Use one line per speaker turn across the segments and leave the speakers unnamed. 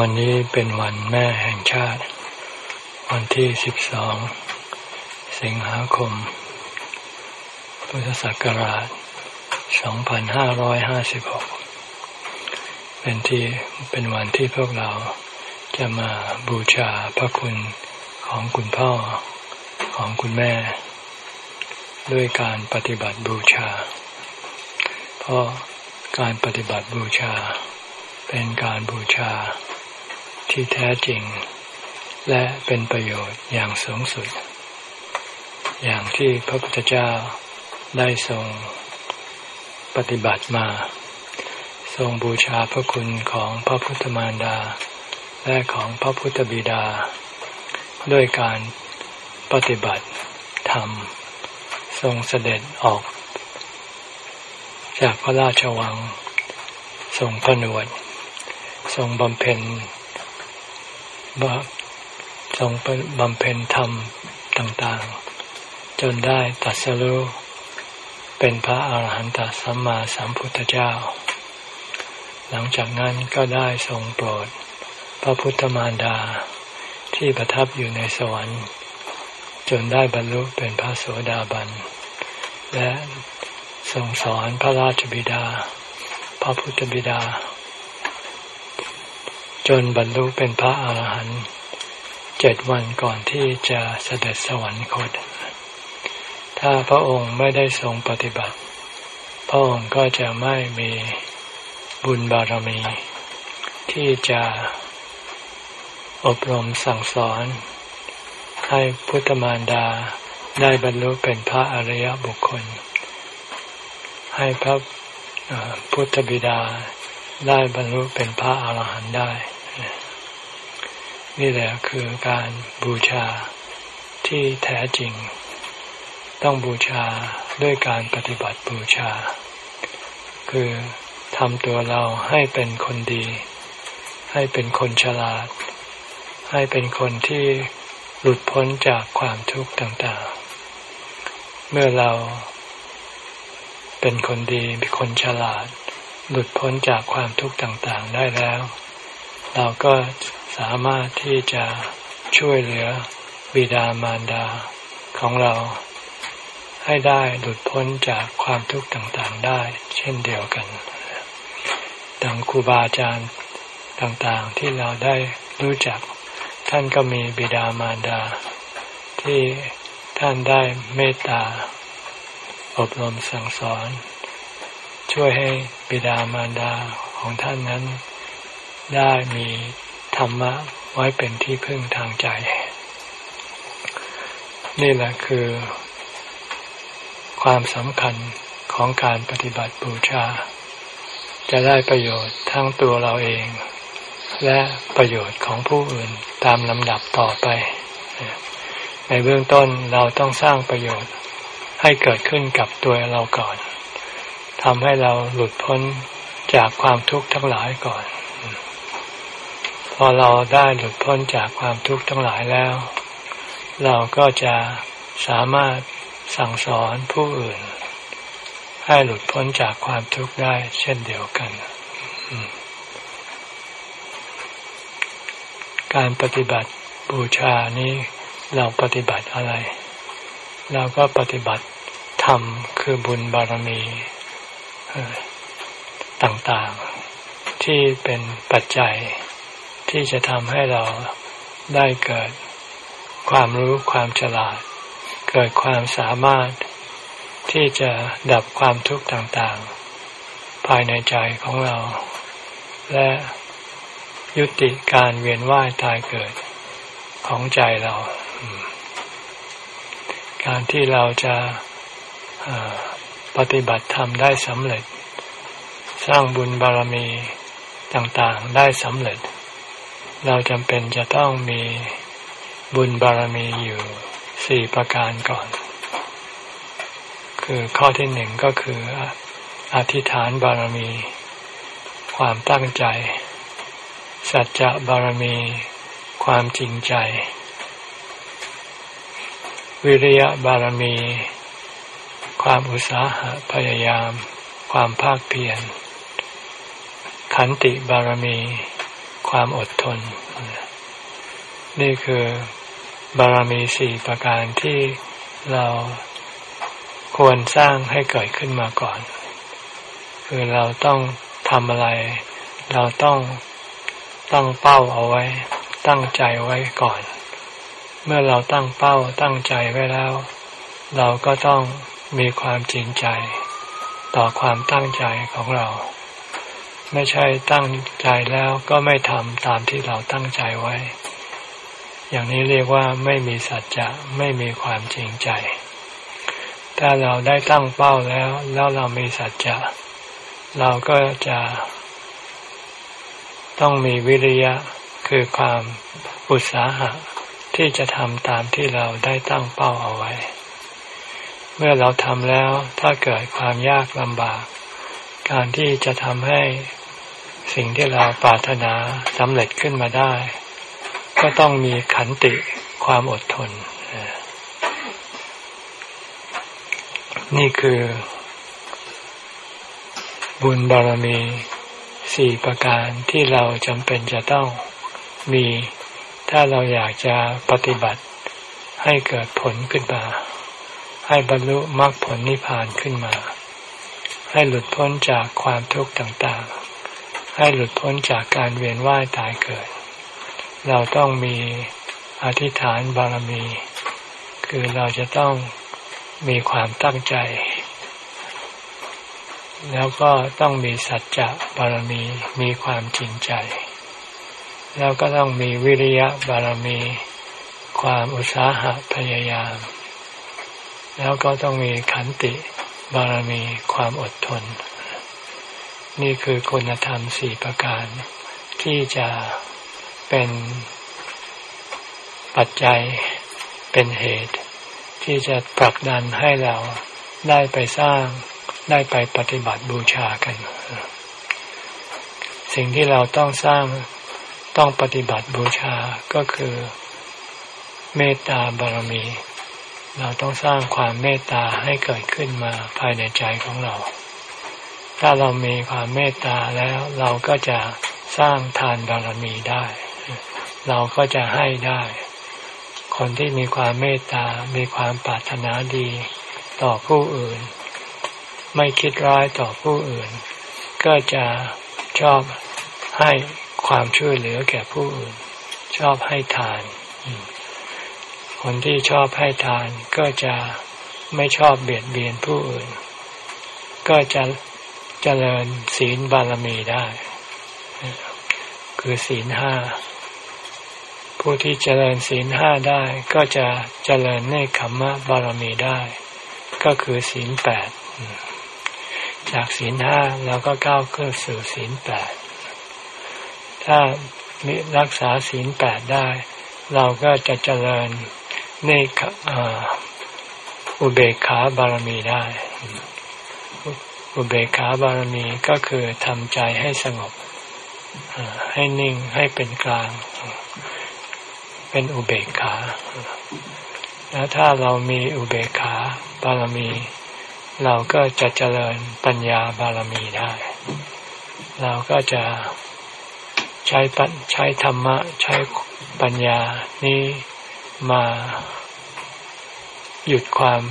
วันนี้เป็นวันแม่แห่งชาติ วันที่สิบสองสิงหาคม พุทธศักราชสองพันห้าร้อยห้าสิบหกเป็นที่เป็นวันที่พวกเราจะมาบูชาพระคุณของคุณพ่อของคุณแม่ ด้วยการปฏิบัติบูชา เพราะการปฏิบัติบูชา เป็นการบูชาที่แท้จริง และเป็นประโยชน์อย่างสูงสุด อย่างที่พระพุทธเจ้าได้ทรงปฏิบัติมา ทรงบูชาพระคุณของพระพุทธมารดา และของพระพุทธบิดา ด้วยการปฏิบัติธรรม ทรงเสด็จออก จากพระราชวัง ทรงผนวด ทรงบำเพ็ญบทรงบำเพ็ญธรรมต่างๆ จนได้ตัดสรู้เป็นพระอาหารหันตสัมมาสัมพุทธเจ้า หลังจากนั้นก็ได้ทรงโปรด พระพุทธมารดาที่ประทับอยู่ในสวรรค์ จนได้บรรลุเป็นพระโสดาบัน และทรงสอนพระราชบิดา พระพุทธบิดา จนบรรลุเป็นพระอาหารหันต์เจ็ดวันก่อนที่จะเสด็จสวรรคต ถ้าพระองค์ไม่ได้ทรงปฏิบัติ พระองค์ก็จะไม่มีบุญบารมี ที่จะอบรมสั่งสอน ให้พุทธมารดาได้บรรลุเป็นพระอริยบุคคล ให้พระพุทธบิดาได้บรรลุเป็นพระอาหารหันต์ได้ นี่แหละคือการบูชาที่แท้จริง ต้องบูชาด้วยการปฏิบัติบูชา คือทำตัวเราให้เป็นคนดี ให้เป็นคนฉลาด ให้เป็นคนที่หลุดพ้นจากความทุกข์ต่างๆ เมื่อเราเป็นคนดีเป็นคนฉลาด หลุดพ้นจากความทุกข์ต่างๆได้แล้ว เราก็สามารถที่จะช่วยเหลือบิดามารดาของเราให้ได้หลุดพ้นจากความทุกข์ต่างๆได้ เช่นเดียวกันดังครูบาอาจารย์ต่างๆที่เราได้รู้จัก ท่านก็มีบิดามารดา ที่ท่านได้เมตตา อบรมสั่งสอน ช่วยให้บิดามารดาของท่านนั้น ได้มีธรรมะไว้เป็นที่พึ่งทางใจ นี่แหละคือ ความสำคัญของการปฏิบัติบูชา จะได้ประโยชน์ทั้งตัวเราเอง และประโยชน์ของผู้อื่นตามลำดับต่อไป ในเบื้องต้นเราต้องสร้างประโยชน์ให้เกิดขึ้นกับตัวเราก่อนทำให้เราหลุดพ้นจากความทุกข์ทั้งหลายก่อน พอเราได้หลุดพ้นจากความทุกข์ทั้งหลายแล้ว เราก็จะสามารถสั่งสอนผู้อื่น ให้หลุดพ้นจากความทุกข์ได้เช่นเดียวกัน การปฏิบัติบูชานี้เราปฏิบัติอะไร เราก็ปฏิบัติธรรมคือบุญบารมีต่างๆ ที่เป็นปัจจัย ที่จะทำให้เราได้เกิดความรู้ความฉลาด เกิดความสามารถที่จะดับความทุกข์ต่างๆ ภายในใจของเรา และยุติการเวียนว่ายตายเกิดของใจเรา การที่เราจะปฏิบัติธรรมได้สำเร็จ สร้างบุญบารมีต่างๆได้สำเร็จ เราจำเป็นจะต้องมีบุญบารมีอยู่สี่ประการก่อน คือข้อที่หนึ่งก็คืออธิษฐานบารมี ความตั้งใจ สัจจะบารมี ความจริงใจ วิริยะบารมี ความอุตสาหะพยายาม ความภาคเพียรขันติบารมี ความอดทน นี่คือบารมีสี่ประการที่เราควรสร้างให้เกิดขึ้นมาก่อน คือเราต้องทำอะไร เราต้องตั้งเป้าเอาไว้ ตั้งใจไว้ก่อน เมื่อเราตั้งเป้าตั้งใจไว้แล้ว เราก็ต้องมีความจริงใจ ต่อความตั้งใจของเรา ไม่ใช่ตั้งใจแล้วก็ไม่ทำตามที่เราตั้งใจไว้ อย่างนี้เรียกว่าไม่มีสัจจะไม่มีความจริงใจ ถ้าเราได้ตั้งเป้าแล้ว แล้วเรามีสัจจะเราก็จะ ต้องมีวิริยะคือความอุตสาหะที่จะทำตามที่เราได้ตั้งเป้าเอาไว้ เมื่อเราทำแล้วถ้าเกิดความยากลำบาก การที่จะทำให้สิ่งที่เราปรารถนาสำเร็จขึ้นมาได้ ก็ต้องมีขันติความอดทน นี่คือ บุญบารมีสี่ประการที่เราจำเป็นจะต้องมี ถ้าเราอยากจะปฏิบัติให้เกิดผลขึ้นมา ให้บรรลุมรรคผลนิพพานขึ้นมา ให้หลุดพ้นจากความทุกข์ต่างๆ ให้หลุดพ้นจากการเวียนว่ายตายเกิด เราต้องมีอธิษฐานบารมี คือเราจะต้องมีความตั้งใจ แล้วก็ต้องมีสัจจะบารมี มีความจริงใจ แล้วก็ต้องมีวิริยะบารมี ความอุตสาหะพยายาม แล้วก็ต้องมีขันติ บารมีความอดทน นี่คือคุณธรรมสี่ประการ ที่จะเป็นปัจจัยเป็นเหตุ ที่จะผลักดันให้เราได้ไปสร้างได้ไปปฏิบัติบูชากัน สิ่งที่เราต้องสร้างต้องปฏิบัติบูชาก็คือ เมตตาบารมี เราต้องสร้างความเมตตาให้เกิดขึ้นมาภายในใจของเรา ถ้าเรามีความเมตตาแล้วเราก็จะสร้างทานบารมีได้ เราก็จะให้ได้ คนที่มีความเมตตา มีความปรารถนาดี ต่อผู้อื่น ไม่คิดร้ายต่อผู้อื่น ก็จะชอบให้ความช่วยเหลือแก่ผู้อื่น ชอบให้ทาน คนที่ชอบให้ทานก็จะไม่ชอบเบียดเบียนผู้อื่น ก็จะเจริญศีลบารมีได้ คือศีลห้า ผู้ที่เจริญศีลห้าได้ก็จะเจริญเนคขมมะบารมีได้ ก็คือศีลแปดจากศีลห้าเราก็ก้าวขึ้นสู่ศีลแปด ถ้ารักษาศีลแปดได้ เราก็จะเจริญ เนคอุเบกขาบารมีได้ อุเบกขาบารมีก็คือทำใจให้สงบให้นิ่งให้เป็นกลาง เป็นอุเบกขาแล้วถ้าเรามีอุเบกขาบารมี เราก็จะเจริญปัญญาบารมีได้ เราก็จะใช้ปัใช้ธรรมะ ใช้ปัญญานี้มา หยุดความ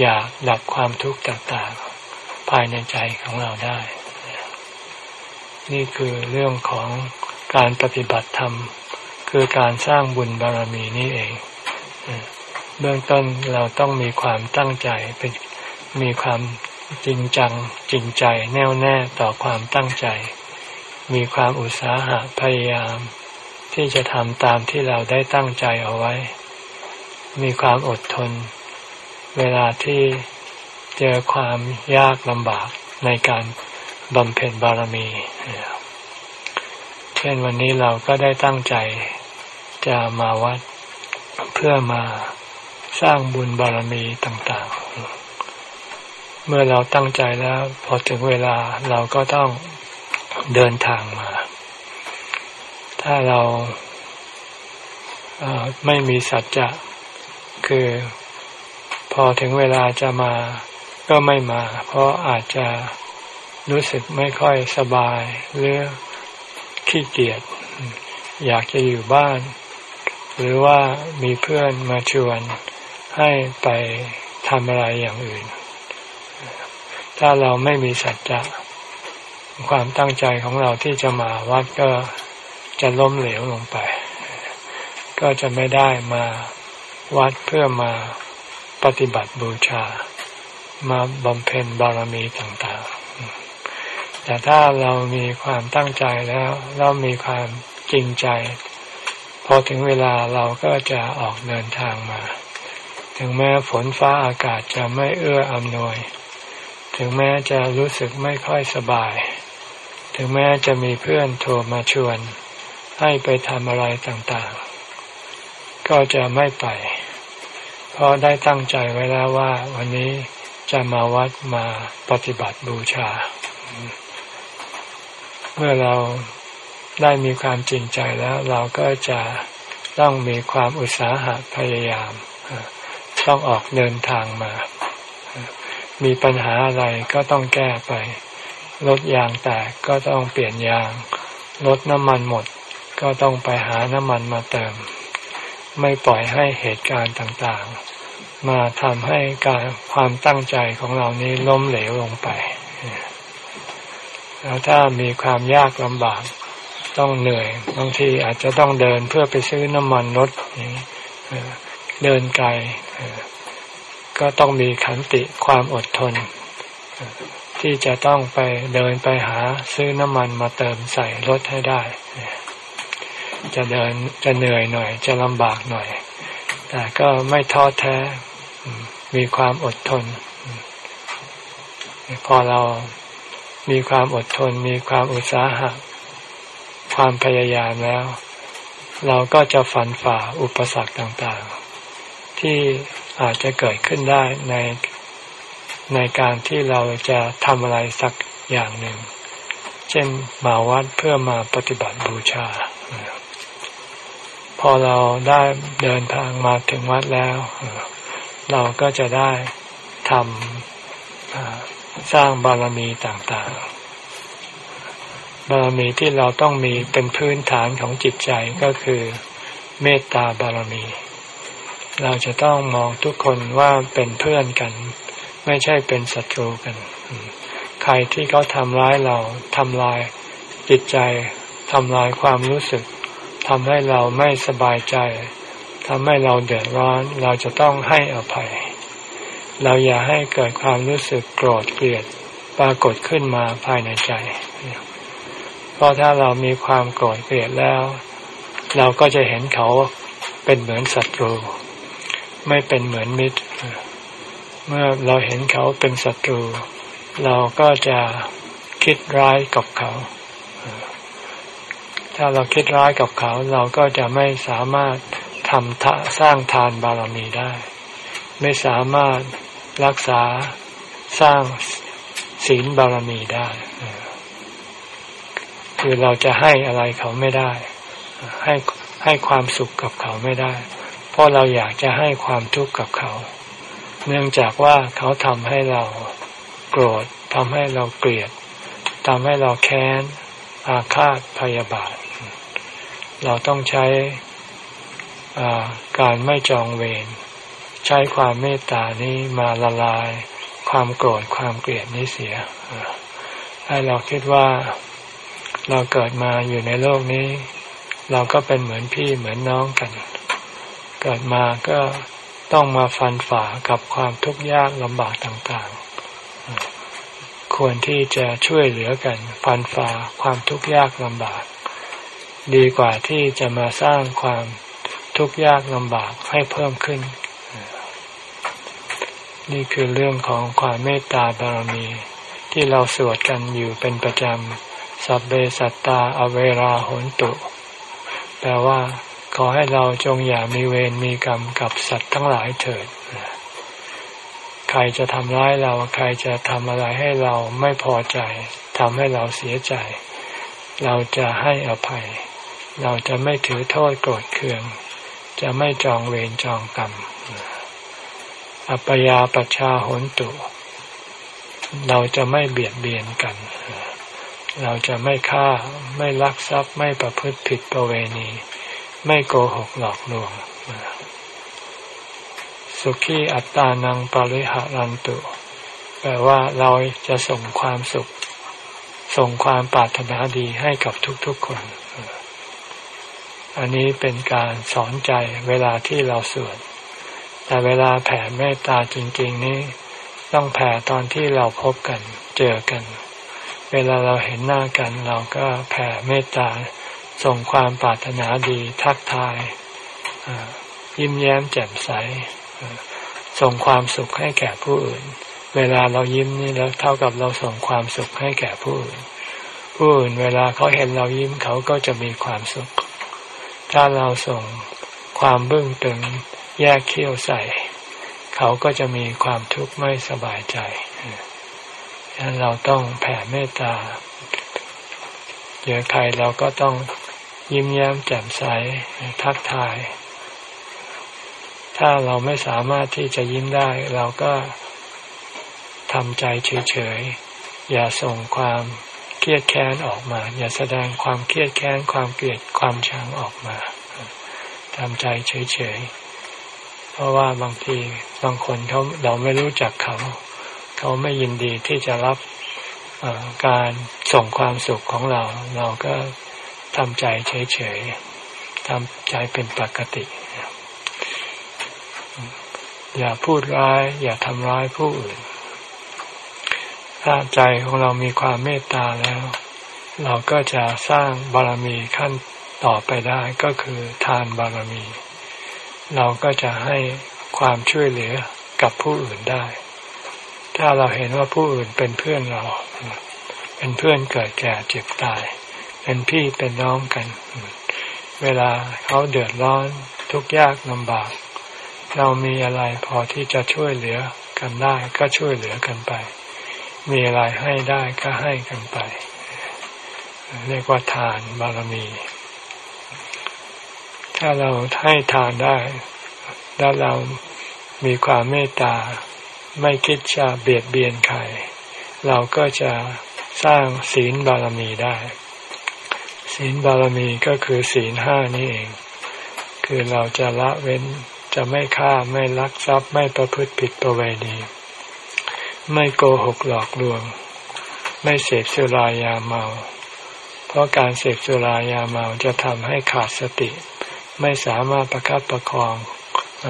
อยากดับความทุกข์ต่างๆภายในใจของเราได้ นี่คือเรื่องของการปฏิบัติธรรม คือการสร้างบุญบารมีนี่เอง เบื้องต้นเราต้องมีความตั้งใจเป็นมีความจริงจังจริงใจแน่วแน่ต่อความตั้งใจ มีความอุตสาหะพยายาม ที่จะทำตามที่เราได้ตั้งใจเอาไว้ มีความอดทน เวลาที่เจอความยากลำบากในการบำเพ็ญบารมี เช่นวันนี้เราก็ได้ตั้งใจจะมาวัดเพื่อมาสร้างบุญบารมีต่างๆ เมื่อเราตั้งใจแล้ว พอถึงเวลาเราก็ต้องเดินทางมา ถ้าเราไม่มีสัจจะคือ อถึงเวลาจะมาก็ไม่มา เพราะอาจจะรู้สึกไม่ค่อยสบายหรือขี้เกียจอยากจะอยู่บ้าน หรือว่ามีเพื่อนมาชวนให้ไปทำอะไรอย่างอื่น ถ้าเราไม่มีสัจจะความตั้งใจของเราที่จะมาวัดก็จะล้มเหลวลงไป ก็จะไม่ได้มาวัดเพื่อมา ปฏิบัติบูชา มาบำเพ็ญบารมีต่างๆ แต่ถ้าเรามีความตั้งใจแล้ว เรามีความจริงใจ พอถึงเวลาเราก็จะออกเดินทางมา ถึงแม้ฝนฟ้าอากาศจะไม่เอื้ออำนวย ถึงแม้จะรู้สึกไม่ค่อยสบาย ถึงแม้จะมีเพื่อนโทรมาชวน ให้ไปทำอะไรต่างๆ ก็จะไม่ไป เพราะได้ตั้งใจไว้แล้วว่า วันนี้จะมาวัดมาปฏิบัติบูชา เมื่อเราได้มีความจริงใจแล้ว เราก็จะต้องมีความอุตสาหะพยายาม ต้องออกเดินทางมา มีปัญหาอะไรก็ต้องแก้ไป รถยางแตกก็ต้องเปลี่ยนยาง รถน้ำมันหมด ก็ต้องไปหาน้ำมันมาเติม ไม่ปล่อยให้เหตุการณ์ต่างๆ มาทำให้การความตั้งใจของเรานี้ล้มเหลวลงไปแล้วถ้ามีความยากลำบากต้องเหนื่อย บางทีอาจจะต้องเดินเพื่อไปซื้อน้ำมันรถเดินไกลก็ต้องมีขันติความอดทน ที่จะต้องไปเดินไปหาซื้อน้ำมันมาเติมใส่รถให้ได้ จะเดินจะเหนื่อยหน่อย จะลำบากหน่อย แต่ก็ไม่ท้อแท้ มีความอดทน พอเรามีความอดทน มีความอุตสาหะ ความพยายามแล้ว เราก็จะฝันฝ่าอุปสรรคต่างๆ ที่อาจจะเกิดขึ้นได้ในในการที่เราจะทำอะไรสักอย่างหนึ่ง เช่นมาวัดเพื่อมาปฏิบัติบูชา พอเราได้เดินทางมาถึงวัดแล้ว เราก็จะได้ทำสร้างบารมีต่างๆ บารมีที่เราต้องมีเป็นพื้นฐานของจิตใจก็คือเมตตาบารมี เราจะต้องมองทุกคนว่าเป็นเพื่อนกัน ไม่ใช่เป็นศัตรูกัน ใครที่เขาทำร้ายเราทำลายจิตใจทำลายความรู้สึก ทำให้เราไม่สบายใจทำให้เราเดือดร้อน เราจะต้องให้อภัย เราอย่าให้เกิดความรู้สึกโกรธเกลียดปรากฏขึ้นมาภายในใจ เพราะถ้าเรามีความโกรธเกลียดแล้ว เราก็จะเห็นเขาเป็นเหมือนศัตรู ไม่เป็นเหมือนมิตร เมื่อเราเห็นเขาเป็นศัตรู เราก็จะคิดร้ายกับเขา ถ้าเราคิดร้ายกับเขาเราก็จะไม่สามารถทำสร้างทานบารมีได้ ไม่สามารถรักษาสร้างศีลบารมีได้ คือเราจะให้อะไรเขาไม่ได้ ให้ให้ความสุขกับเขาไม่ได้ เพราะเราอยากจะให้ความทุกข์กับเขา เนื่องจากว่าเขาทำให้เราโกรธทำให้เราเกลียดทำให้เราแค้น อาฆาตพยาบาท เราต้องใช้การไม่จองเวรใช้ความเมตตานี้มาละลาย ความโกรธความเกลียดนี้เสียให้เราคิดว่าเราเกิดมาอยู่ในโลกนี้ เราก็เป็นเหมือนพี่เหมือนน้องกัน เกิดมาก็ต้องมาฟันฝ่ากับความทุกข์ยากลำบากต่างๆ ควรที่จะช่วยเหลือกัน ฟันฝ่าความทุกข์ยากลำบาก ดีกว่าที่จะมาสร้างความทุกข์ยากลำบากให้เพิ่มขึ้น นี่คือเรื่องของความเมตตาบารมี ที่เราสวดกันอยู่เป็นประจำ สัพเบสัตตาอเวราหนตุ แปลว่า ขอให้เราจงอย่ามีเวรมีกรรมกับสัตว์ทั้งหลายเถิด ใครจะทำร้ายเรา ใครจะทำอะไรให้เราไม่พอใจทำให้เราเสียใจ เราจะให้อภัย เราจะไม่ถือโทษโกรธเคือง จะไม่จองเวรจองกรรม อัปยาปชาหนตุ เราจะไม่เบียดเบียนกัน เราจะไม่ฆ่าไม่ลักทรัพย์ไม่ประพฤติผิดประเวณี ไม่โกหกหลอกลวง สุขีอัตตานังปริหารันตุ แปลว่าเราจะส่งความสุข ส่งความปรารถนาดีให้กับทุกๆคน อันนี้เป็นการสอนใจเวลาที่เราสวด แต่เวลาแผ่เมตตาจริง ๆ นี้ ต้องแผ่ตอนที่เราพบกันเจอกัน เวลาเราเห็นหน้ากัน เราก็แผ่เมตตาส่งความปรารถนาดีทักทายยิ้มแย้มแจ่มใสส่งความสุขให้แก่ผู้อื่น เวลาเรายิ้มนี่แล้วเท่ากับเราส่งความสุขให้แก่ผู้อื่น ผู้อื่นเวลาเขาเห็นเรายิ้มเขาก็จะมีความสุข ถ้าเราส่งความบึ้งตึงแยกเขี้ยวใส่ เขาก็จะมีความทุกข์ไม่สบายใจฉะนั้นเราต้องแผ่เมตตาเจอใครเราก็ต้องยิ้มแย้มแจ่มใสทักทาย ถ้าเราไม่สามารถที่จะยิ้มได้ เราก็ทำใจเฉยๆ อย่าส่งความ รียดแค้นออกมา อย่าแสดงความเครียดแค้นความเกลียดความชังออกมาทำใจเฉยๆ เพราะว่าบางทีบางคนเขาเราไม่รู้จักเขา เขาไม่ยินดีที่จะรับการส่งความสุขของเรา เราก็ทำใจเฉยๆทำใจเป็นปกติ อย่าพูดร้าย อย่าทำร้ายผู้อื่น ถ้าใจของเรามีความเมตตาแล้ว เราก็จะสร้างบารมีขั้นต่อไปได้ก็คือทานบารมี เราก็จะให้ความช่วยเหลือกับผู้อื่นได้ ถ้าเราเห็นว่าผู้อื่นเป็นเพื่อนเรา เป็นเพื่อนเกิดแก่เจ็บตาย เป็นพี่เป็นน้องกัน เวลาเขาเดือดร้อนทุกข์ยากลำบาก เรามีอะไรพอที่จะช่วยเหลือกันได้ก็ช่วยเหลือกันไป มีอะไรให้ได้ก็ให้กันไป เรียกว่าทานบารมี ถ้าเราให้ทานได้ แล้วเรามีความเมตตา ไม่คิดจะเบียดเบียนใคร เราก็จะสร้างศีลบารมีได้ ศีลบารมีก็คือศีลห้านี่เอง คือเราจะละเว้นจะไม่ฆ่าไม่ลักทรัพย์ไม่ประพฤติผิดประเวณี ไม่โกหกหลอกลวง ไม่เสพสุรายาเมา เพราะการเสพสุรายาเมาจะทำให้ขาดสติ ไม่สามารถประคับประคองอ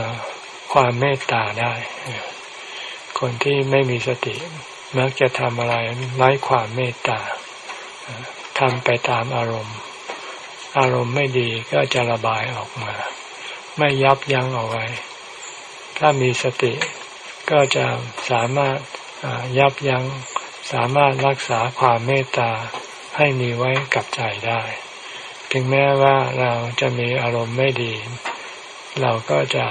ความเมตตาได้ คนที่ไม่มีสติ มักจะทำอะไรไร้ความเมตตาทำไปตามอารมณ์ อารมณ์ไม่ดีก็จะระบายออกมา ไม่ยับยั้งเอาไว้ ถ้ามีสติก็จะสามารถ ยับยัง้งสามารถรักษาความเมตตาให้มีไว้กับใจได้ ถึงแม้ว่าเราจะมีอารมณ์ไม่ดี เราก็จะ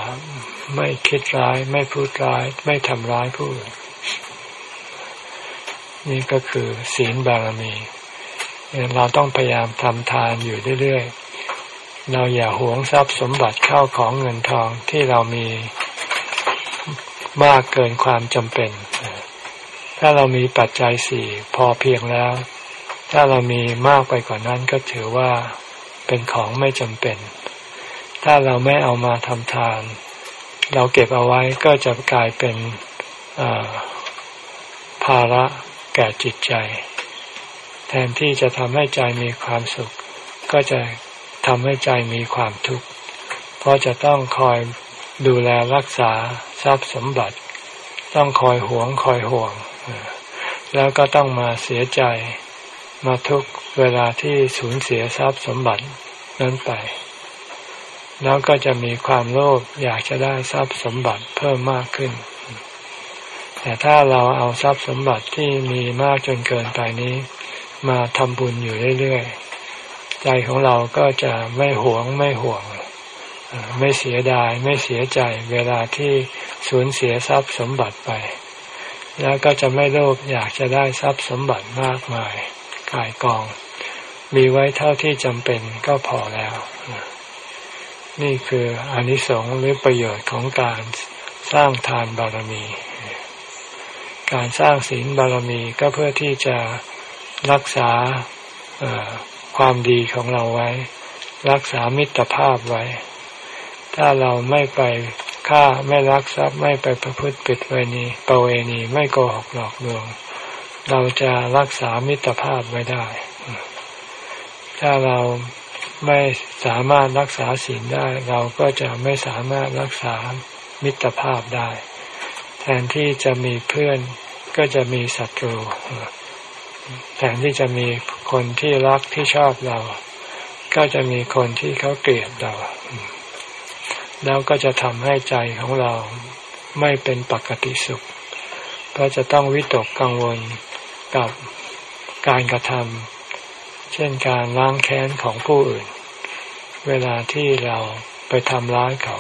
ไม่คิดร้าย ไม่พูดร้าย ไม่ทำร้ายผู้อื่นนี่ก็คือศีลบารมีเราต้องพยายามทำทานอยู่เรื่อยๆ เราอย่าหวงทรัพย์สมบัติเข้าของเงินทองที่เรามีมากเกินความจำเป็น ถ้าเรามีปัจจัยสี่พอเพียงแล้ว ถ้าเรามีมากไปกว่านั้นก็ถือว่าเป็นของไม่จำเป็น ถ้าเราไม่เอามาทำทาน เราเก็บเอาไว้ก็จะกลายเป็นภาระแก่จิตใจ แทนที่จะทำให้ใจมีความสุข ก็จะทำให้ใจมีความทุกข์ เพราะจะต้องคอยดูแลรักษาทรัพย์สมบัติ ต้องคอยหวงคอยห่วง แล้วก็ต้องมาเสียใจมาทุกเวลาที่สูญเสียทรัพย์สมบัตินั้นไป แล้วก็จะมีความโลภอยากจะได้ทรัพย์สมบัติเพิ่มมากขึ้น แต่ถ้าเราเอาทรัพย์สมบัติที่มีมากจนเกินไปนี้ มาทำบุญอยู่เรื่อยๆ ใจของเราก็จะไม่หวงไม่ห่วง ไม่เสียดายไม่เสียใจเวลาที่สูญเสียทรัพย์สมบัติไป แล้วก็จะไม่โลภอยากจะได้ทรัพย์สมบัติมากมายกายกอง มีไว้เท่าที่จำเป็นก็พอแล้ว นี่คืออนิสงส์หรือประโยชน์ของการสร้างทานบารมี การสร้างศีลบารมีก็เพื่อที่จะรักษาความดีของเราไว้ รักษามิตรภาพไว้ ถ้าเราไม่ไปฆ่าไม่รักทรัพย์ไม่ไปประพฤติปิดเวณีประเวณีไม่โกหกหลอกลวง เราจะรักษามิตรภาพไว้ได้ ถ้าเราไม่สามารถรักษาศีลได้ เราก็จะไม่สามารถรักษามิตรภาพได้ แทนที่จะมีเพื่อนก็จะมีศัตรู แทนที่จะมีคนที่รักที่ชอบเรา ก็จะมีคนที่เขาเกลียดเรา แล้วก็จะทำให้ใจของเราไม่เป็นปกติสุข เพราะจะต้องวิตกกังวลกับการกระทำเช่นการล้างแค้นของผู้อื่น เวลาที่เราไปทำร้ายเขา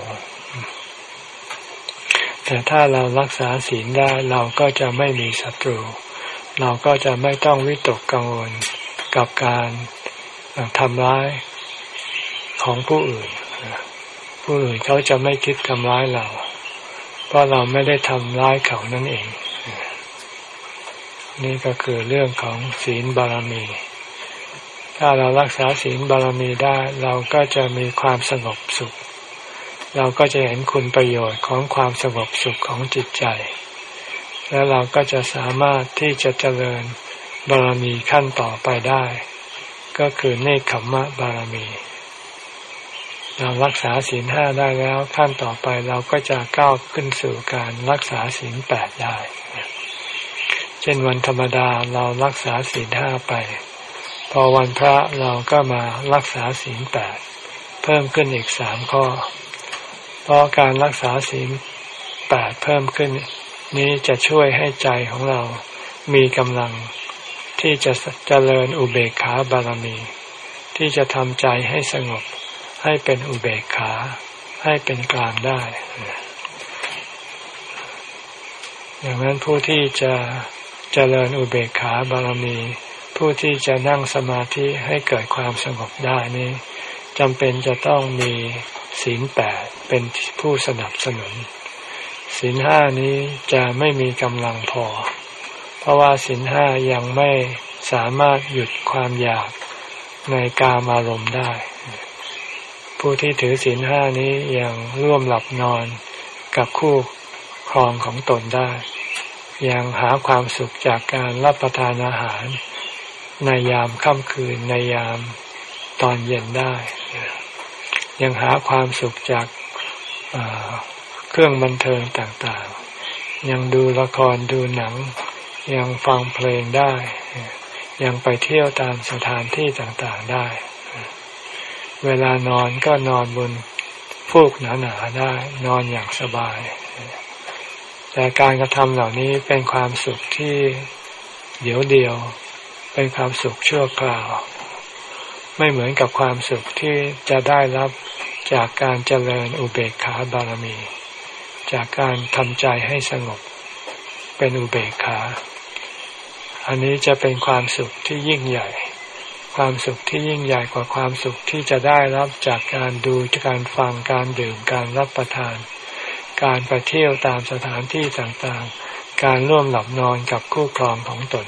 แต่ถ้าเรารักษาศีลได้เราก็จะไม่มีศัตรู เราก็จะไม่ต้องวิตกกังวลกับการทำร้ายของผู้อื่น ผู้อื่นเขาจะไม่คิดทำร้ายเรา เพราะเราไม่ได้ทำร้ายเขานั่นเอง นี่ก็คือเรื่องของศีลบารมี ถ้าเรารักษาศีลบารมีได้ เราก็จะมีความสงบสุข เราก็จะเห็นคุณประโยชน์ของความสงบสุขของจิตใจ แล้วเราก็จะสามารถที่จะเจริญบารมีขั้นต่อไปได้ ก็คือเนคขมมะบารมี เรารักษาศีลห้าได้แล้วขั้นต่อไปเราก็จะก้าวขึ้นสู่การรักษาศีลแปดได้ เช่นวันธรรมดาเรารักษาศีลห้าไป พอวันพระเราก็มารักษาศีลแปดเพิ่มขึ้นอีกสามข้อ เพราะการรักษาศีลแปดเพิ่มขึ้น นี้จะช่วยให้ใจของเรามีกำลังที่จะเจริญอุเบกขาบารมี ที่จะทำใจให้สงบ ให้เป็นอุเบกขา ให้เป็นกลางได้ อย่างนั้นผู้ที่จะเจริญอุเบกขาบารมี ผู้ที่จะนั่งสมาธิให้เกิดความสงบได้นี้จำเป็นจะต้องมีศีลแปดเป็นผู้สนับสนุนศีลห้านี้จะไม่มีกำลังพอ เพราะว่าศีลห้ายังไม่สามารถหยุดความอยากในกามอารมณ์ได้ ผู้ที่ถือศีลห้านี้ยังร่วมหลับนอนกับคู่ครองของตนได้ ยังหาความสุขจากการรับประทานอาหาร ในยามค่ำคืนในยามตอนเย็นได้ ยังหาความสุขจากเครื่องบันเทิงต่างๆ ยังดูละครดูหนัง ยังฟังเพลงได้ ยังไปเที่ยวตามสถานที่ต่างๆได้ เวลานอนก็นอนบนฟูกหนาๆได้ นอนอย่างสบาย แต่การกระทำเหล่านี้เป็นความสุขที่เดี๋ยวเดียว เป็นความสุขชั่วคราว ไม่เหมือนกับความสุขที่จะได้รับจากการเจริญอุเบกขาบารมี จากการทำใจให้สงบ เป็นอุเบกขา อันนี้จะเป็นความสุขที่ยิ่งใหญ่ ความสุขที่ยิ่งใหญ่กว่าความสุขที่จะได้รับจากการดูการฟังการดื่มการรับประทาน การไปเที่ยวตามสถานที่ต่างๆ การร่วมหลับนอนกับคู่ครองของตน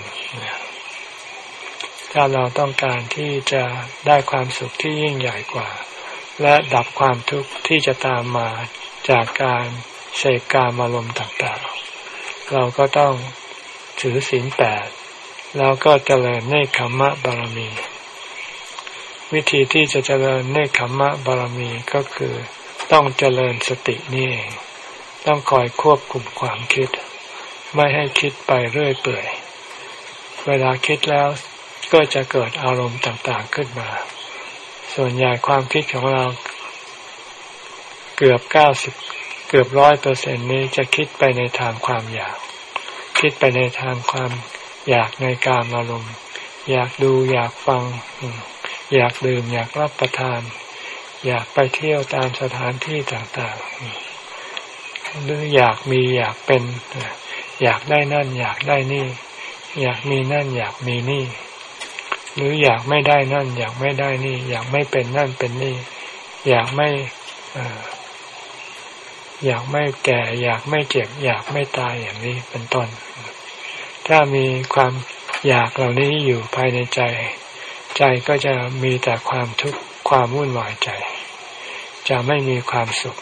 ถ้าเราต้องการที่จะได้ความสุขที่ยิ่งใหญ่กว่า และดับความทุกข์ที่จะตามมาจากการเสกกามอารมณ์ต่างๆ เราก็ต้องถือศีลแปดแล้วก็เจริญเนคขมมะบารมี วิธีที่จะเจริญเนคขมมะบารมีก็คือต้องเจริญสตินี่เอง ต้องคอยควบคุมความคิด ไม่ให้คิดไปเรื่อยเปื่อย เวลาคิดแล้วก็จะเกิดอารมณ์ต่างๆขึ้นมา ส่วนใหญ่ความคิดของเรา เกือบเก้าสิบเกือบร้อยเปอร์เซ็นนี้จะคิดไปในทางความอยาก คิดไปในทางความอยากในการอารมณ์ อยากดูอยากฟัง อยากดื่มอยากรับประทาน อยากไปเที่ยวตามสถานที่ต่างๆ หรืออยากมีอยากเป็น อยากได้นั่น อยากได้นี่ อยากมีนั่น อยากมีนี่ หรืออยากไม่ได้นั่น อยากไม่ได้นี่ อยากไม่เป็นนั่นเป็นนี่ อยากไม่อยากไม่แก่ อยากไม่เจ็บ อยากไม่ตายอย่างนี้เป็นต้น ถ้ามีความอยากเหล่านี้อยู่ภายในใจ ใจก็จะมีแต่ความทุกข์ความวุ่นวายใจ จะไม่มีความสุข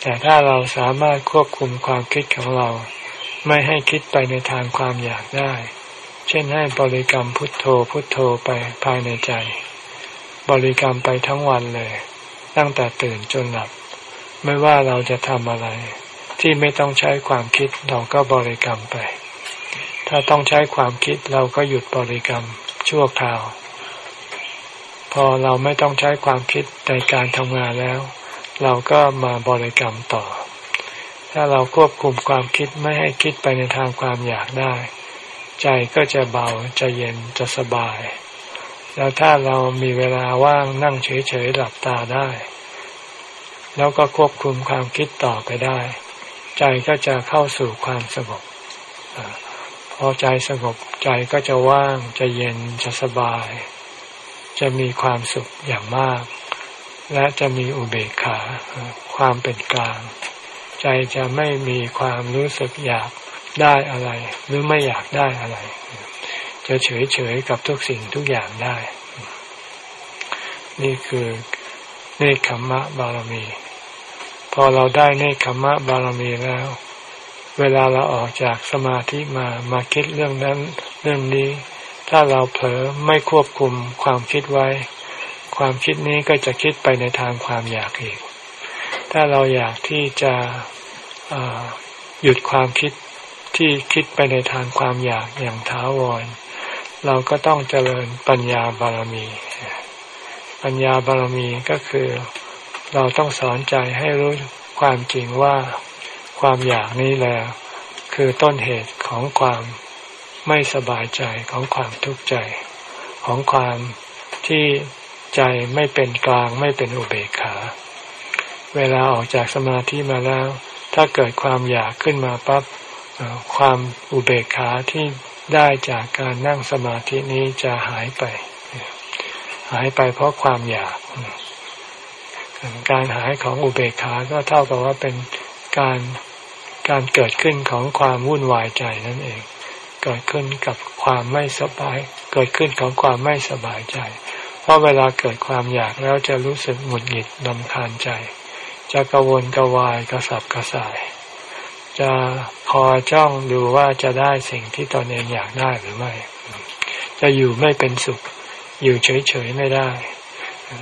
แต่ถ้าเราสามารถควบคุมความคิดของเรา ไม่ให้คิดไปในทางความอยากได้ เช่นให้บริกรรมพุทโธพุทโธไปภายในใจ บริกรรมไปทั้งวันเลย ตั้งแต่ตื่นจนหลับ ไม่ว่าเราจะทำอะไร ที่ไม่ต้องใช้ความคิดเราก็บริกรรมไป ถ้าต้องใช้ความคิดเราก็หยุดบริกรรม ชั่วคราว พอเราไม่ต้องใช้ความคิดในการทำงานแล้ว เราก็มาบริกรรมต่อ ถ้าเราควบคุมความคิดไม่ให้คิดไปในทางความอยากได้ ใจก็จะเบาจะเย็นจะสบาย แล้วถ้าเรามีเวลาว่างนั่งเฉยๆหลับตาได้ แล้วก็ควบคุมความคิดต่อไปได้ ใจก็จะเข้าสู่ความสงบ พอใจสงบใจก็จะว่างจะเย็นจะสบาย จะมีความสุขอย่างมาก และจะมีอุเบกขา ความเป็นกลาง ใจจะไม่มีความรู้สึกอยากได้อะไร หรือไม่อยากได้อะไร จะเฉยเฉยกับทุกสิ่งทุกอย่างได้ นี่คือเนคขมมะบารมี พอเราได้เนคขมมะบารมีแล้ว เวลาเราออกจากสมาธิมามาคิดเรื่องนั้นเรื่องนี้ ถ้าเราเผลอไม่ควบคุมความคิดไว้ ความคิดนี้ก็จะคิดไปในทางความอยากอีก ถ้าเราอยากที่จะหยุดความคิดที่คิดไปในทางความอยากอย่างท้าวร เราก็ต้องเจริญปัญญาบารมี ปัญญาบารมีก็คือเราต้องสอนใจให้รู้ความจริงว่า ความอยากนี้แหละคือต้นเหตุของความไม่สบายใจของความทุกข์ใจ ของความที่ใจไม่เป็นกลางไม่เป็นอุเบกขา เวลาออกจากสมาธิมาแล้ว ถ้าเกิดความอยากขึ้นมาปั๊บความอุเบกขาที่ได้จากการนั่งสมาธินี้จะหายไป หายไปเพราะความอยาก การหายของอุเบกขาก็เท่ากับว่าเป็นการ การเกิดขึ้นของความวุ่นวายใจนั่นเอง เกิดขึ้นกับความไม่สบาย เกิดขึ้นของความไม่สบายใจ เพราะเวลาเกิดความอยากแล้วจะรู้สึกหงุดหงิดนำคาญใจ จะกระวนกระวายกระสับกระส่าย จะคอยจ้องดูว่าจะได้สิ่งที่ตนเองอยากได้หรือไม่ จะอยู่ไม่เป็นสุข อยู่เฉยๆไม่ได้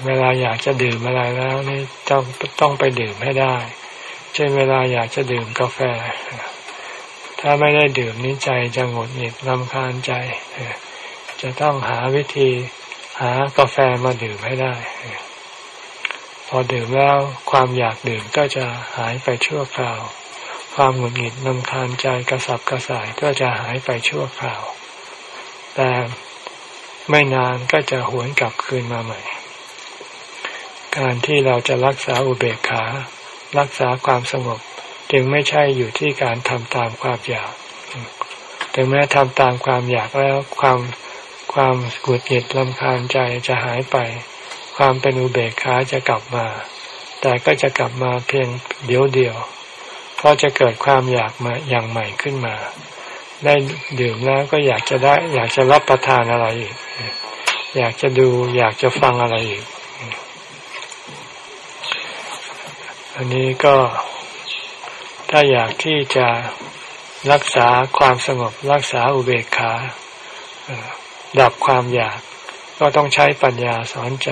เวลาอยากจะดื่มอะไรแล้วนี่ต้องต้องไปดื่มให้ได้ เช่นเวลาอยากจะดื่มกาแฟ ถ้าไม่ได้ดื่มนี้ใจจะหงุดหงิดลำคาญใจ จะต้องหาวิธีหากาแฟมาดื่มให้ได้ พอดื่มแล้วความอยากดื่มก็จะหายไปชั่วคราว ความหงุดหงิดลำคาญใจกระสับกระส่ายก็จะหายไปชั่วคราว แต่ไม่นานก็จะหวนกลับคืนมาใหม่ การที่เราจะรักษาอุเบกขา รักษาความสงบ จึงไม่ใช่อยู่ที่การทำตามความอยาก ถึงแม้ทำตามความอยากแล้วความความกุดหงิดลำคาญใจจะหายไป ความเป็นอุเบกขาจะกลับมา แต่ก็จะกลับมาเพียงเดียวเดียว เพราะจะเกิดความอยากมาอย่างใหม่ขึ้นมา ได้ดื่มแล้วก็อยากจะได้ อยากจะรับประทานอะไรอีก อยากจะดูอยากจะฟังอะไรอีก อันนี้ก็ถ้าอยากที่จะรักษาความสงบรักษาอุเบกขาดับความอยากก็ต้องใช้ปัญญาสอนใจ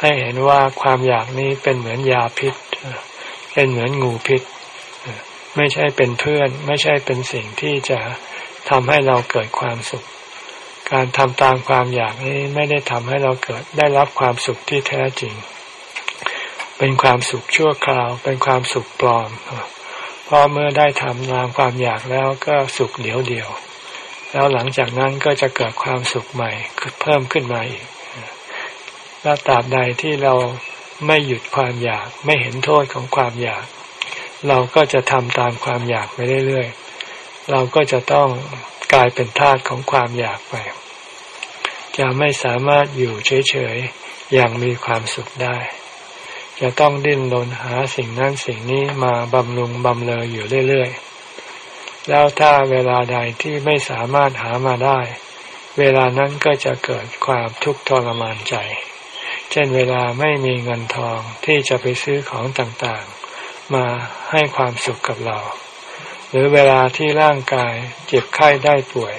ให้เห็นว่าความอยากนี้เป็นเหมือนยาพิษ เป็นเหมือนงูพิษ ไม่ใช่เป็นเพื่อน ไม่ใช่เป็นสิ่งที่จะทำให้เราเกิดความสุข การทำตามความอยากนี้ไม่ได้ทำให้เราเกิดได้รับความสุขที่แท้จริง เป็นความสุขชั่วคราว เป็นความสุขปลอมเพราะเมื่อได้ทำตามความอยากแล้วก็สุขเดียวเดียว แล้วหลังจากนั้นก็จะเกิดความสุขใหม่เพิ่มขึ้นมาอีกและตราบใดที่เราไม่หยุดความอยากไม่เห็นโทษของความอยาก เราก็จะทำตามความอยากไปเรื่อยๆเราก็จะต้องกลายเป็นทาสของความอยากไป จะไม่สามารถอยู่เฉยๆอย่างมีความสุขได้ จะต้องดิ้นรนหาสิ่งนั้นสิ่งนี้มาบำรุงบำเรออยู่เรื่อยๆ แล้วถ้าเวลาใดที่ไม่สามารถหามาได้ เวลานั้นก็จะเกิดความทุกข์ทรมานใจ เช่นเวลาไม่มีเงินทองที่จะไปซื้อของต่างๆ มาให้ความสุขกับเรา หรือเวลาที่ร่างกายเจ็บไข้ได้ป่วย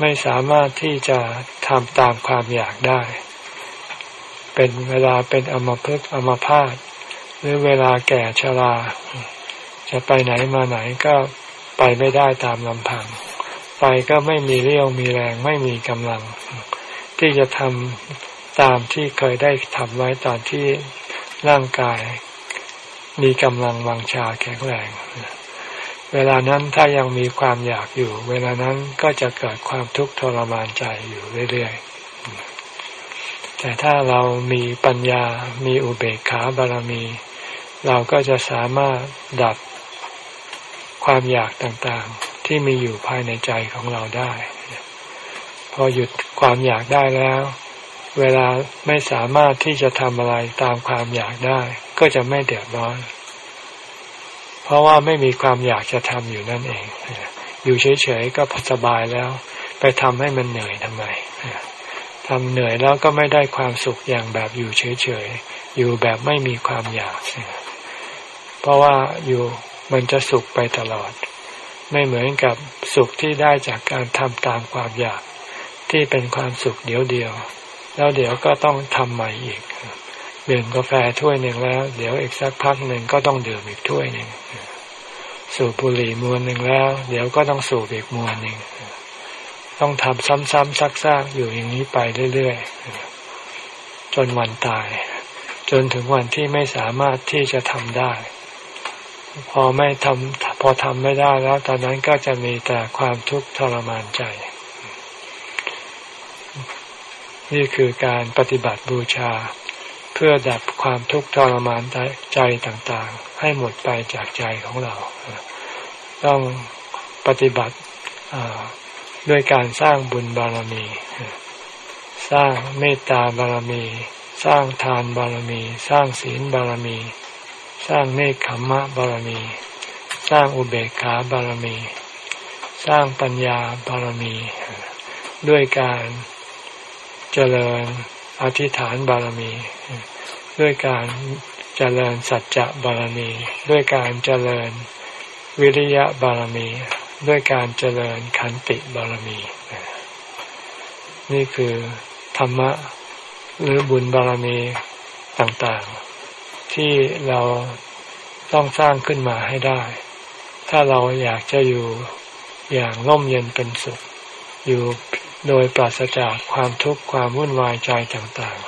ไม่สามารถที่จะทำตามความอยากได้ เป็นเวลาเป็นอมภพอมพาตหรือเวลาแก่ชรา จะไปไหนมาไหนก็ไปไม่ได้ตามลำพัง ไปก็ไม่มีเรี่ยวมีแรงไม่มีกำลัง ที่จะทำตามที่เคยได้ทำไว้ตอนที่ร่างกาย มีกำลังวังชาแข็งแรง เวลานั้นถ้ายังมีความอยากอยู่ เวลานั้นก็จะเกิดความทุกข์ทรมานใจอยู่เรื่อยๆ แต่ถ้าเรามีปัญญา มีอุเบกขาบารมี เราก็จะสามารถดับความอยากต่างๆ ที่มีอยู่ภายในใจของเราได้ พอหยุดความอยากได้แล้ว เวลาไม่สามารถที่จะทำอะไรตามความอยากได้ ก็จะไม่เดือดร้อน เพราะว่าไม่มีความอยากจะทำอยู่นั่นเอง อยู่เฉยๆก็สบายแล้ว ไปทำให้มันเหนื่อยทำไม ทำเหนื่อยแล้วก็ไม่ได้ความสุขอย่างแบบอยู่เฉยๆ อยู่แบบไม่มีความอยาก เพราะว่าอยู่มันจะสุขไปตลอด ไม่เหมือนกับสุขที่ได้จากการทำตามความอยาก ที่เป็นความสุขเดียวเดียว แล้วเดี๋ยวก็ต้องทำใหม่อีกดื่มกาแฟถ้วยหนึ่งแล้ว เดี๋ยวอีกสักพักหนึ่งก็ต้องดื่มอีกถ้วยหนึ่งสูบบุหรี่มวนหนึ่งแล้ว เดี๋ยวก็ต้องสูบอีกมวนหนึ่ง ต้องทำซ้ำๆซักๆอยู่อย่างนี้ไปเรื่อยๆจนวันตาย จนถึงวันที่ไม่สามารถที่จะทำได้ พอไม่ทำพอทำไม่ได้แล้ว ตอนนั้นก็จะมีแต่ความทุกข์ทรมานใจ นี่คือการปฏิบัติบูชา เพื่อดับความทุกข์ทรมานใจต่างๆ ให้หมดไปจากใจของเรา ต้องปฏิบัติ ด้วยการสร้างบุญบารมี สร้างเมตตาบารมี สร้างทานบารมี สร้างศีลบารมี สร้างเนคขมมะบารมี สร้างอุเบกขาบารมี สร้างปัญญาบารมี ด้วยการเจริญอธิษฐานบารมี ด้วยการเจริญสัจจะบารมี ด้วยการเจริญวิริยะบารมี ด้วยการเจริญขันติบารมี นี่คือธรรมะหรือบุญบารมีต่างๆ ที่เราต้องสร้างขึ้นมาให้ได้ ถ้าเราอยากจะอยู่อย่างร่มเย็นเป็นสุข อยู่โดยปราศจากความทุกข์ความวุ่นวายใจต่าง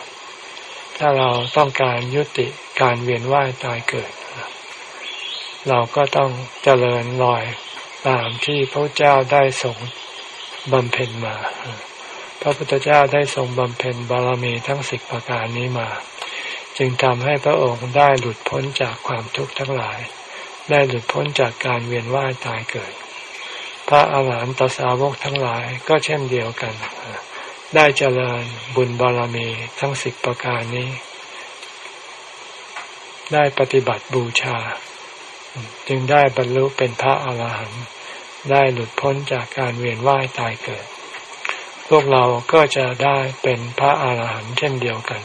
ๆ ถ้าเราต้องการยุติการเวียนว่ายตายเกิด เราก็ต้องเจริญรอย ตามที่พระเจ้าได้ทรงบำเพ็ญมา พระพุทธเจ้าได้ทรงบำเพ็ญบารมีทั้งสิบประการนี้มา จึงทำให้พระองค์ได้หลุดพ้นจากความทุกข์ทั้งหลาย ได้หลุดพ้นจากการเวียนว่ายตายเกิด พระอาหารหันตสาวกทั้งหลายก็เช่นเดียวกัน ได้เจริญบุญบารมีทั้งสิบประการนี้ ได้ปฏิบัติบูชา จึงได้บรรลุเป็นพระอาหารหันต์ได้หลุดพ้นจากการเวียนว่ายตายเกิด พวกเราก็จะได้เป็นพระอาหารหันต์เช่นเดียวกัน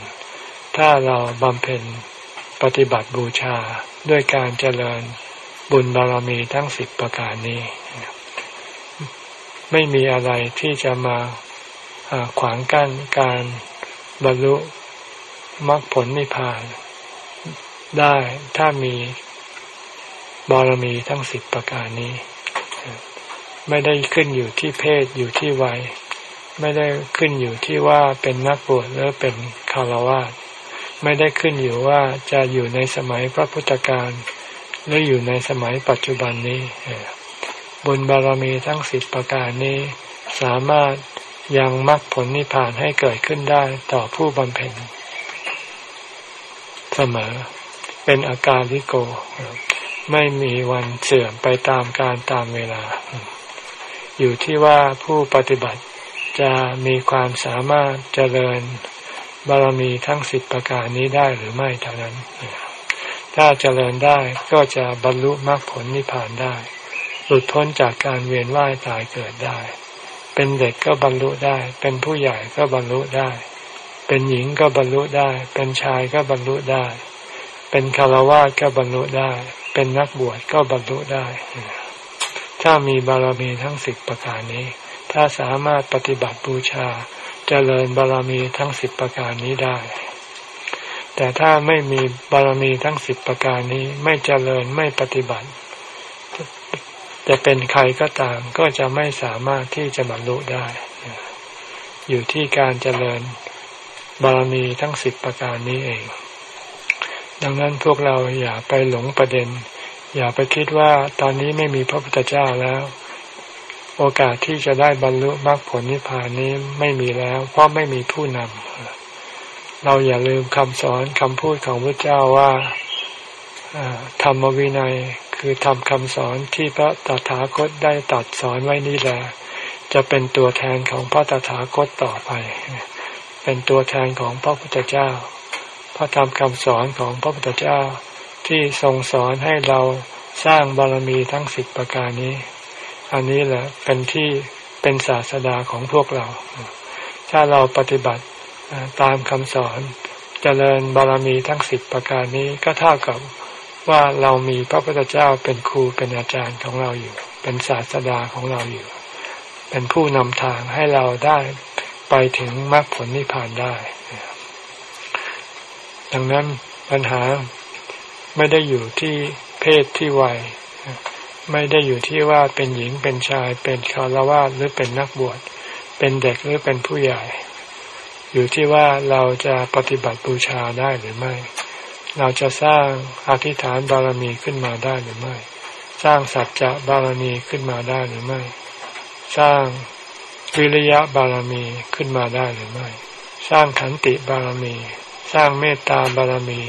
ถ้าเราบำเพ็ญปฏิบัติบูชาด้วยการเจริญบุญบารมีทั้งสิบประการนี้ ไม่มีอะไรที่จะมาขวางกั้นการบรรลุมรรคผลนิพพานได้ถ้ามี บารมีทั้งสิบประการนี้ ไม่ได้ขึ้นอยู่ที่เพศอยู่ที่วัย ไม่ได้ขึ้นอยู่ที่ว่าเป็นนักบวชหรือเป็นคารวะไม่ได้ขึ้นอยู่ว่าจะอยู่ในสมัยพระพุทธการหรืออยู่ในสมัยปัจจุบันนี้บุญบารมีทั้งสิบประการนี้ สามารถยังมรรคผลนิพพานให้เกิดขึ้นได้ต่อผู้บำเพ็ญเสมอเป็นอาการลิโก ไม่มีวันเสื่อมไปตามการตามเวลา อยู่ที่ว่าผู้ปฏิบัติจะมีความสามารถเจริญบารมีทั้งสิบประการนี้ได้หรือไม่เท่านั้น ถ้าเจริญได้ก็จะบรรลุมรรคผลนิพพานได้ หลุดพ้นจากการเวียนว่ายตายเกิดได้ เป็นเด็กก็บรรลุได้ เป็นผู้ใหญ่ก็บรรลุได้ เป็นหญิงก็บรรลุได้ เป็นชายก็บรรลุได้ เป็นคารวะก็บรรลุได้ เป็นนักบวชก็บรรลุได้ ถ้ามีบารมีทั้งสิบประการนี้ ถ้าสามารถปฏิบัติบูชาจเจริญบารมีทั้งสิบประการนี้ได้ แต่ถ้าไม่มีบารมีทั้งสิบประการนี้ไม่เจริญไม่ปฏิบัติ จะเป็นใครก็ตามก็จะไม่สามารถที่จะบรรลุได้ อยู่ที่การเจริญบารมีทั้งสิบประการนี้เอง ดังนั้นพวกเราอย่าไปหลงประเด็น อย่าไปคิดว่าตอนนี้ไม่มีพระพุทธเจ้าแล้ว โอกาสที่จะได้บรรลุมรรคผลนิพพานนี้ไม่มีแล้ว เพราะไม่มีผู้นำเราอย่าลืมคำสอนคำพูดของพระเจ้าว่าธรรมวินัยคือทำคำสอนที่พระตถาคตได้ตัดสอนไว้นี่แหละจะเป็นตัวแทนของพระตถาคตต่อไป เป็นตัวแทนของพระพุทธเจ้า พระธรรมคำสอนของพระพุทธเจ้าที่ทรงสอนให้เราสร้างบารมีทั้งสิบประการนี้ อันนี้แหละเป็นที่เป็นศาสดาของพวกเรา ถ้าเราปฏิบัติตามคำสอนจเจริญบารมีทั้งสิบประการนี้ก็เท่ากับว่าเรามีพระพุทธเจ้าเป็นครูเป็นอาจารย์ของเราอยู่ เป็นศาสดาของเราอยู่ เป็นผู้นำทางให้เราได้ไปถึงมรรคผลนิพพานได้ ดังนั้นปัญหาไม่ได้อยู่ที่เพศที่วัย ไม่ได้อยู่ที่ว่าเป็นหญิงเป็นชาย เป็นคารวะหรือเป็นนักบวช เป็นเด็กหรือเป็นผู้ใหญ่ อยู่ที่ว่าเราจะปฏิบัติบูชาได้หรือไม่ เราจะสร้างอธิษฐานบารมีขึ้นมาได้หรือไม่ สร้างสัจจะบารมีขึ้นมาได้หรือไม่ สร้างวิริยะบารมีขึ้นมาได้หรือไม่ สร้างขันติบารมี สร้างเมตตาบารมี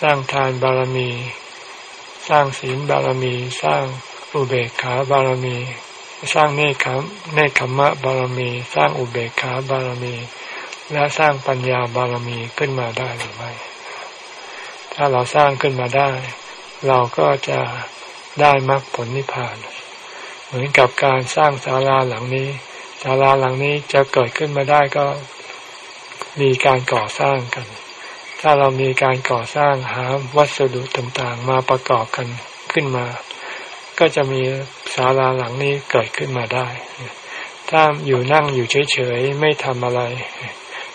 สร้างทานบารมี สร้างศีลบารมี สร้างอุเบกขาบารมี สร้างเนคขมเนคขมะบารมี สร้างอุเบกขาบารมี และสร้างปัญญาบารมีขึ้นมาได้หรือไม่ถ้าเราสร้างขึ้นมาได้ เราก็จะได้มรรคผลนิพพาน เหมือนกับการสร้างศาลาหลังนี้ศาลาหลังนี้จะเกิดขึ้นมาได้ก็มีการก่อสร้างกัน ถ้าเรามีการก่อสร้างหาวัสดุต่างๆ มาประกอบกันขึ้นมา ก็จะมีศาลาหลังนี้เกิดขึ้นมาได้ ถ้าอยู่นั่งอยู่เฉยๆไม่ทำอะไร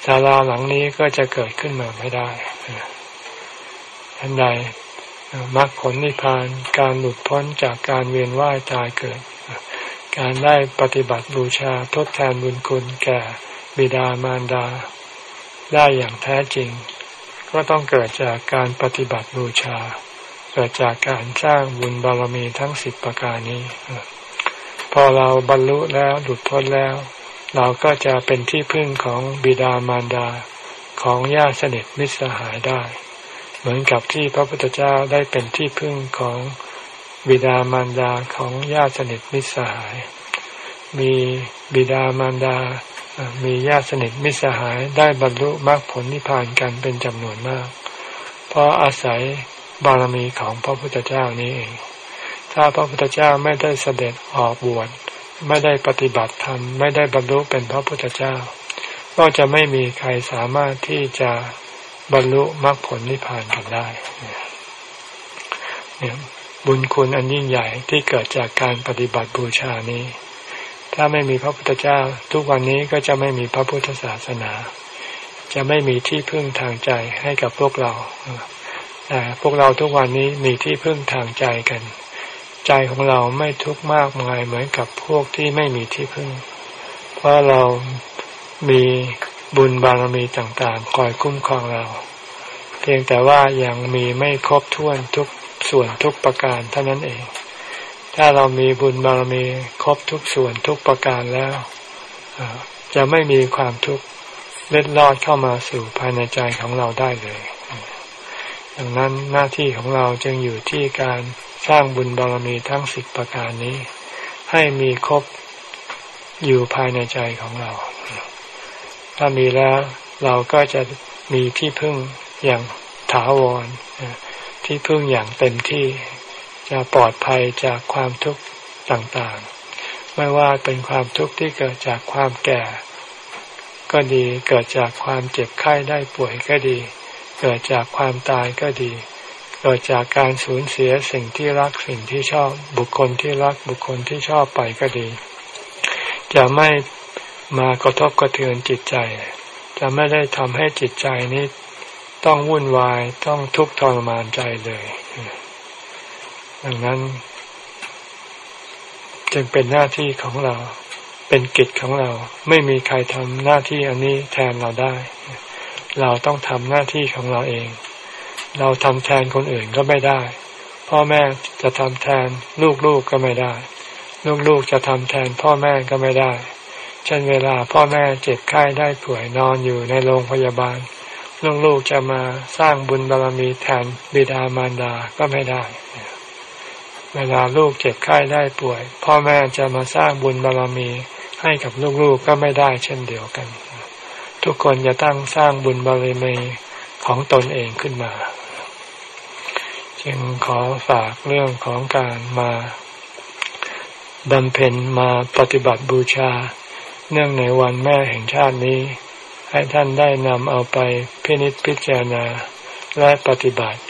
ศาลาหลังนี้ก็จะเกิดขึ้นมาไม่ได้อันใดมรรคผลนิพพานการหลุดพ้นจากการเวียนว่ายตายเกิด การได้ปฏิบัติบูชาทดแทนบุญคุณแก่บิดามารดา ได้อย่างแท้จริง ก็ต้องเกิดจากการปฏิบัติบูชา เกิดจากการสร้างบุญบารมีทั้งสิบประการนี้ พอเราบรรลุแล้วหลุดพ้นแล้ว เราก็จะเป็นที่พึ่งของบิดามารดาของญาติสนิทมิตรสหายได้ เหมือนกับที่พระพุทธเจ้าได้เป็นที่พึ่งของบิดามารดาของญาติสนิทมิตรสหาย มีบิดามารดา มีญาติสนิทมิสหายได้บรรลุมรรคผลนิพพานกันเป็นจำนวนมาก เพราะอาศัยบารมีของพระพุทธเจ้านี้เอง ถ้าพระพุทธเจ้าไม่ได้เสด็จออกบวชไม่ได้ปฏิบัติธรรมไม่ได้บรรลุเป็นพระพุทธเจ้า ก็จะไม่มีใครสามารถที่จะบรรลุมรรคผลนิพพานกันได้เนี่ยบุญคุณอันยิ่งใหญ่ที่เกิดจากการปฏิบัติบูชานี้ ถ้าไม่มีพระพุทธเจ้า ทุกวันนี้ก็จะไม่มีพระพุทธศาสนา จะไม่มีที่พึ่งทางใจให้กับพวกเราแต่พวกเราทุกวันนี้มีที่พึ่งทางใจกัน ใจของเราไม่ทุกข์มากมายเหมือนกับพวกที่ไม่มีที่พึ่ง เพราะเรามีบุญบารมีต่างๆ คอยคุ้มครองเรา เพียงแต่ว่ายังมีไม่ครบถ้วนทุกส่วนทุกประการเท่านั้นเอง ถ้าเรามีบุญบารมีครบทุกส่วนทุกประการแล้วจะไม่มีความทุกข์เล็ดลอดเข้ามาสู่ภายในใจของเราได้เลยดังนั้นหน้าที่ของเราจึงอยู่ที่การสร้างบุญบารมีทั้งสิบประการนี้ ให้มีครบอยู่ภายในใจของเรา ถ้ามีแล้วเราก็จะมีที่พึ่งอย่างถาวรที่พึ่งอย่างเต็มที่ จะปลอดภัยจากความทุกข์ต่างๆ ไม่ว่าเป็นความทุกข์ที่เกิดจากความแก่ ก็ดีเกิดจากความเจ็บไข้ได้ป่วยก็ดี เกิดจากความตายก็ดี เกิดจากการสูญเสียสิ่งที่รักสิ่งที่ชอบบุคคลที่รักบุคคลที่ชอบไปก็ดี จะไม่มากระทบกระเทือนจิตใจ จะไม่ได้ทำให้จิตใจนี้ต้องวุ่นวายต้องทุกข์ทรมานใจเลย ดังนั้น จึงเป็นหน้าที่ของเรา เป็นกิจของเรา ไม่มีใครทำหน้าที่อันนี้แทนเราได้ เราต้องทำหน้าที่ของเราเอง เราทำแทนคนอื่นก็ไม่ได้ พ่อแม่จะทำแทนลูกๆกก็ไม่ได้ ลูกๆจะทำแทนพ่อแม่ก็ไม่ได้ เช่นเวลาพ่อแม่เจ็บไข้ได้ป่วยนอนอยู่ในโรงพยาบาลลูกๆจะมาสร้างบุญบารรมีแทนบิดามารดาก็ไม่ได้ เวลาลูกเจ็บไข้ได้ป่วย พ่อแม่จะมาสร้างบุญบารรมีให้กับลูกๆก็ไม่ได้เช่นเดียวกัน ทุกคนจะตั้งสร้างบุญบารรมีของตนเองขึ้นมา จึงขอฝากเรื่องของการมาบำเพ็ญมาปฏิบัติบูชา เนื่องในวันแม่แห่งชาตินี้ ให้ท่านได้นำเอาไปพินิจพิจารณาและปฏิบัติ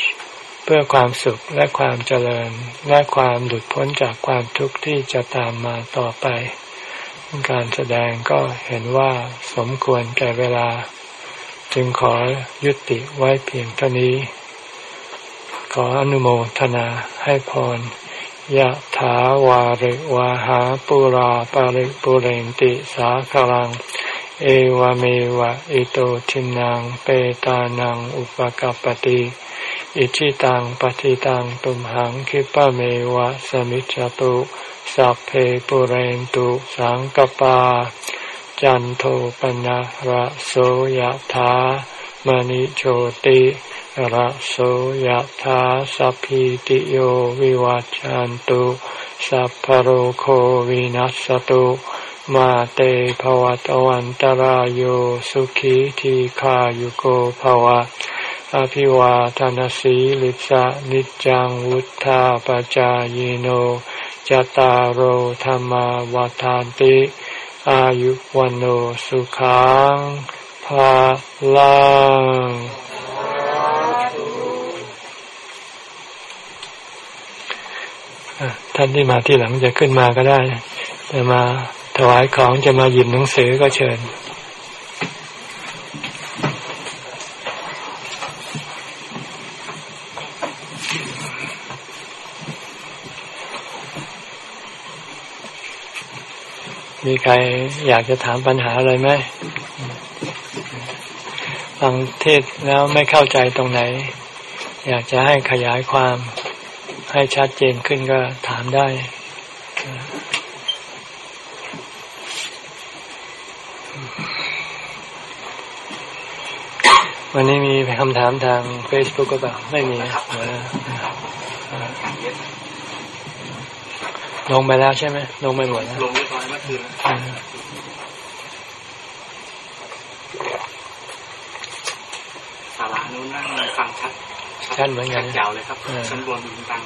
เพื่อความสุขและความเจริญและความหลุดพ้นจากความทุกข์ที่จะตามมาต่อไป การแสดงก็เห็นว่าสมควรแก่เวลา จึงขอยุติไว้เพียงเท่านี้ ขออนุโมทนาให้พรยะถาวาริวาหาปุราปาริปุเรนติสาคลัง เอวเมวะอิโตทินังเปตานังอุปกัปติ อิชิตังปฏิตังตุมหังคิปะเมวะสมิจจตุสัพเพปุเรนตุสังกปา จันโทปนะระโสยธามณิโชติระโสยธาสัพพิติโยวิวัจจันตุสัพพโรโควินัสตุมาเตภวัตวันตารโยสุขีทีขายุโกภวะ อภิวาทานสีลิสะนิจังวุธาปจายโนจตารโหธรรมวาทานติ อายุวันโอสุขังภาลังท่านที่มาที่หลังจะขึ้นมาก็ได้ จะมาถวายของจะมาหยิบหนังสือก็เชิญ มีใครอยากจะถามปัญหาอะไรไหมฟังเทศแล้วไม่เข้าใจตรงไหน อยากจะให้ขยายความให้ชัดเจนขึ้นก็ถามได้วันนี้มีคำถามทางเฟซบุ๊กก็เปล่า ไม่มี ลงไปแล้วใช่ไหมลงไปหมดแล้วลงเรียบร้อยเมื่อคืน
สาระนู้นนั่งฟังชัด
ชัดเหมือนกัน
ยาวเลยครับชั้นบนตัง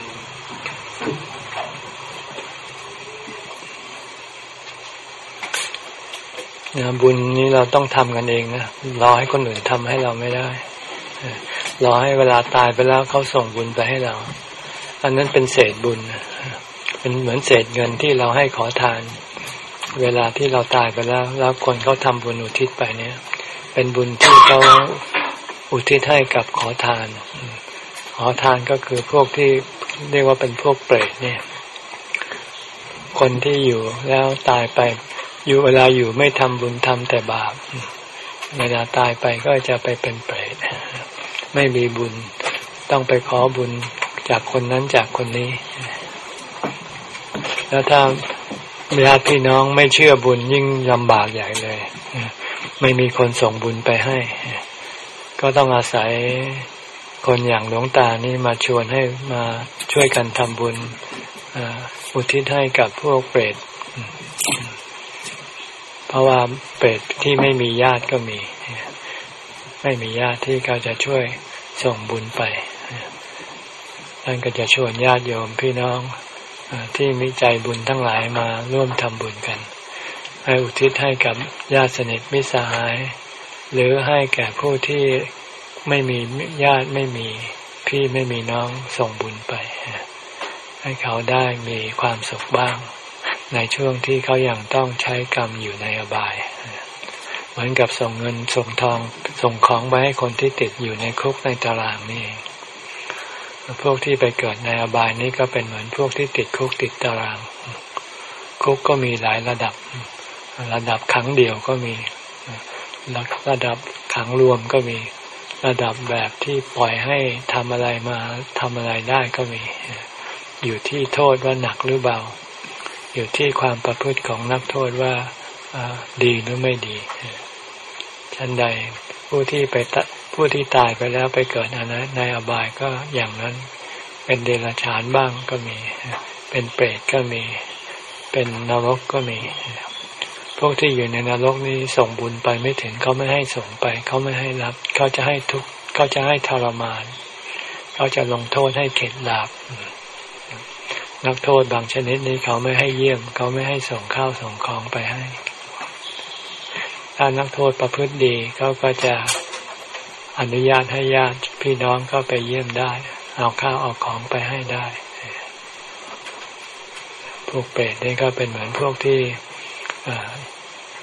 นะบุญนี้เราต้องทำกันเองนะรอให้คนอื่นทำให้เราไม่ได้รอให้เวลาตายไปแล้วเขาส่งบุญไปให้เรา อันนั้นเป็นเศษบุญ เป็นเหมือนเศษเงินที่เราให้ขอทาน เวลาที่เราตายไปแล้ว แล้วคนเขาทำบุญอุทิศไปเนี่ย เป็นบุญที่เขาอุทิศให้กับขอทาน ขอทานก็คือพวกที่เรียกว่าเป็นพวกเปรตเนี่ย คนที่อยู่แล้วตายไป อยู่เวลาอยู่ไม่ทำบุญทำแต่บาป เวลาตายไปก็จะไปเป็นเปรต ไม่มีบุญ ต้องไปขอบุญจากคนนั้นจากคนนี้ แล้วถ้าญาติพี่น้องไม่เชื่อบุญยิ่งลำบากใหญ่เลย ไม่มีคนส่งบุญไปให้ ก็ต้องอาศัยคนอย่างหลวงตานี่มาชวนให้มาช่วยกันทำบุญอุทิศให้กับพวกเปรตเพราะว่าเปรตที่ไม่มีญาติก็มี ไม่มีญาติที่เขาจะช่วยส่งบุญไปท่านก็จะชวนญาติโยมพี่น้อง ที่มีใจบุญทั้งหลายมาร่วมทำบุญกัน ให้อุทิศให้กับญาติสนิทมิสหาย หรือให้แก่ผู้ที่ไม่มีญาติไม่มีพี่ไม่มีน้องส่งบุญไป ให้เขาได้มีความสุขบ้าง ในช่วงที่เขายัางต้องใช้กรรมอยู่ในอบาย เหมือนกับส่งเงินส่งทองส่งของไปให้คนที่ติดอยู่ในคุกในตารางนี่เอง พวกที่ไปเกิดในอบายนี้ก็เป็นเหมือนพวกที่ติดคุกติดตาราง คุกก็มีหลายระดับ ระดับขังเดียวก็มีระดับขังรวมก็มีระดับแบบที่ปล่อยให้ทำอะไรมาทำอะไรได้ก็มี อยู่ที่โทษว่าหนักหรือเบา อยู่ที่ความประพฤติของนักโทษว่าดีหรือไม่ดีชั้นใดผู้ที่ไป ผู้ที่ตายไปแล้วไปเกิดอันนั้นในอบายก็อย่างนั้น เป็นเดรัจฉานบ้างก็มี เป็นเปรตก็มี เป็นนรกก็มี พวกที่อยู่ในนรกนี้ส่งบุญไปไม่ถึงเขาไม่ให้ส่งไป เขาไม่ให้รับ เขาจะให้ทุกเขาจะให้ทรมาน เขาจะลงโทษให้เข็ดหลาบนักโทษบางชนิดนี้เขาไม่ให้เยี่ยม เขาไม่ให้ส่งข้าวส่งของไปให้ ถ้านักโทษประพฤติดีเขาก็จะ อนุญาตให้ญาติพี่น้องก็ไปเยี่ยมได้ เอาข้าวเอาของไปให้ได้ พวกเปรตนี่ก็เป็นเหมือนพวกที่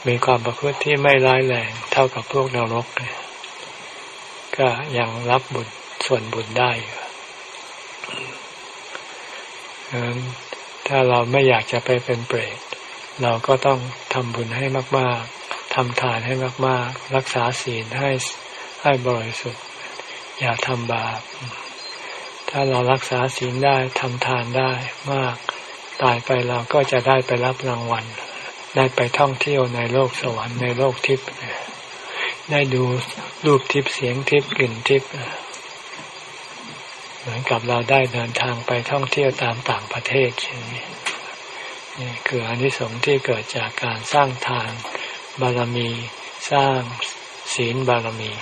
มีความประพฤติที่ไม่ร้ายแรงเท่ากับพวกนรกก็ยังรับบุญส่วนบุญได้อยู่ถ้าเราไม่อยากจะไปเป็นเปรตเราก็ต้องทำบุญให้มาก ๆทำทานให้มาก ๆ รักษาศีลให้ ให้บริสุทธิ์ อย่าทำบาป ถ้าเรารักษาศีลได้ทำทานได้มาก ตายไปเราก็จะได้ไปรับรางวัล ได้ไปท่องเที่ยวในโลกสวรรค์ในโลกทิพย์ได้ดูรูปทิพย์เสียงทิพย์กลิ่นทิพย์เหมือนกับเราได้เดินทางไปท่องเที่ยวตามต่างประเทศนี่คืออนิสงส์ที่เกิดจากการสร้างทานบารมีสร้าง ศีลบารมี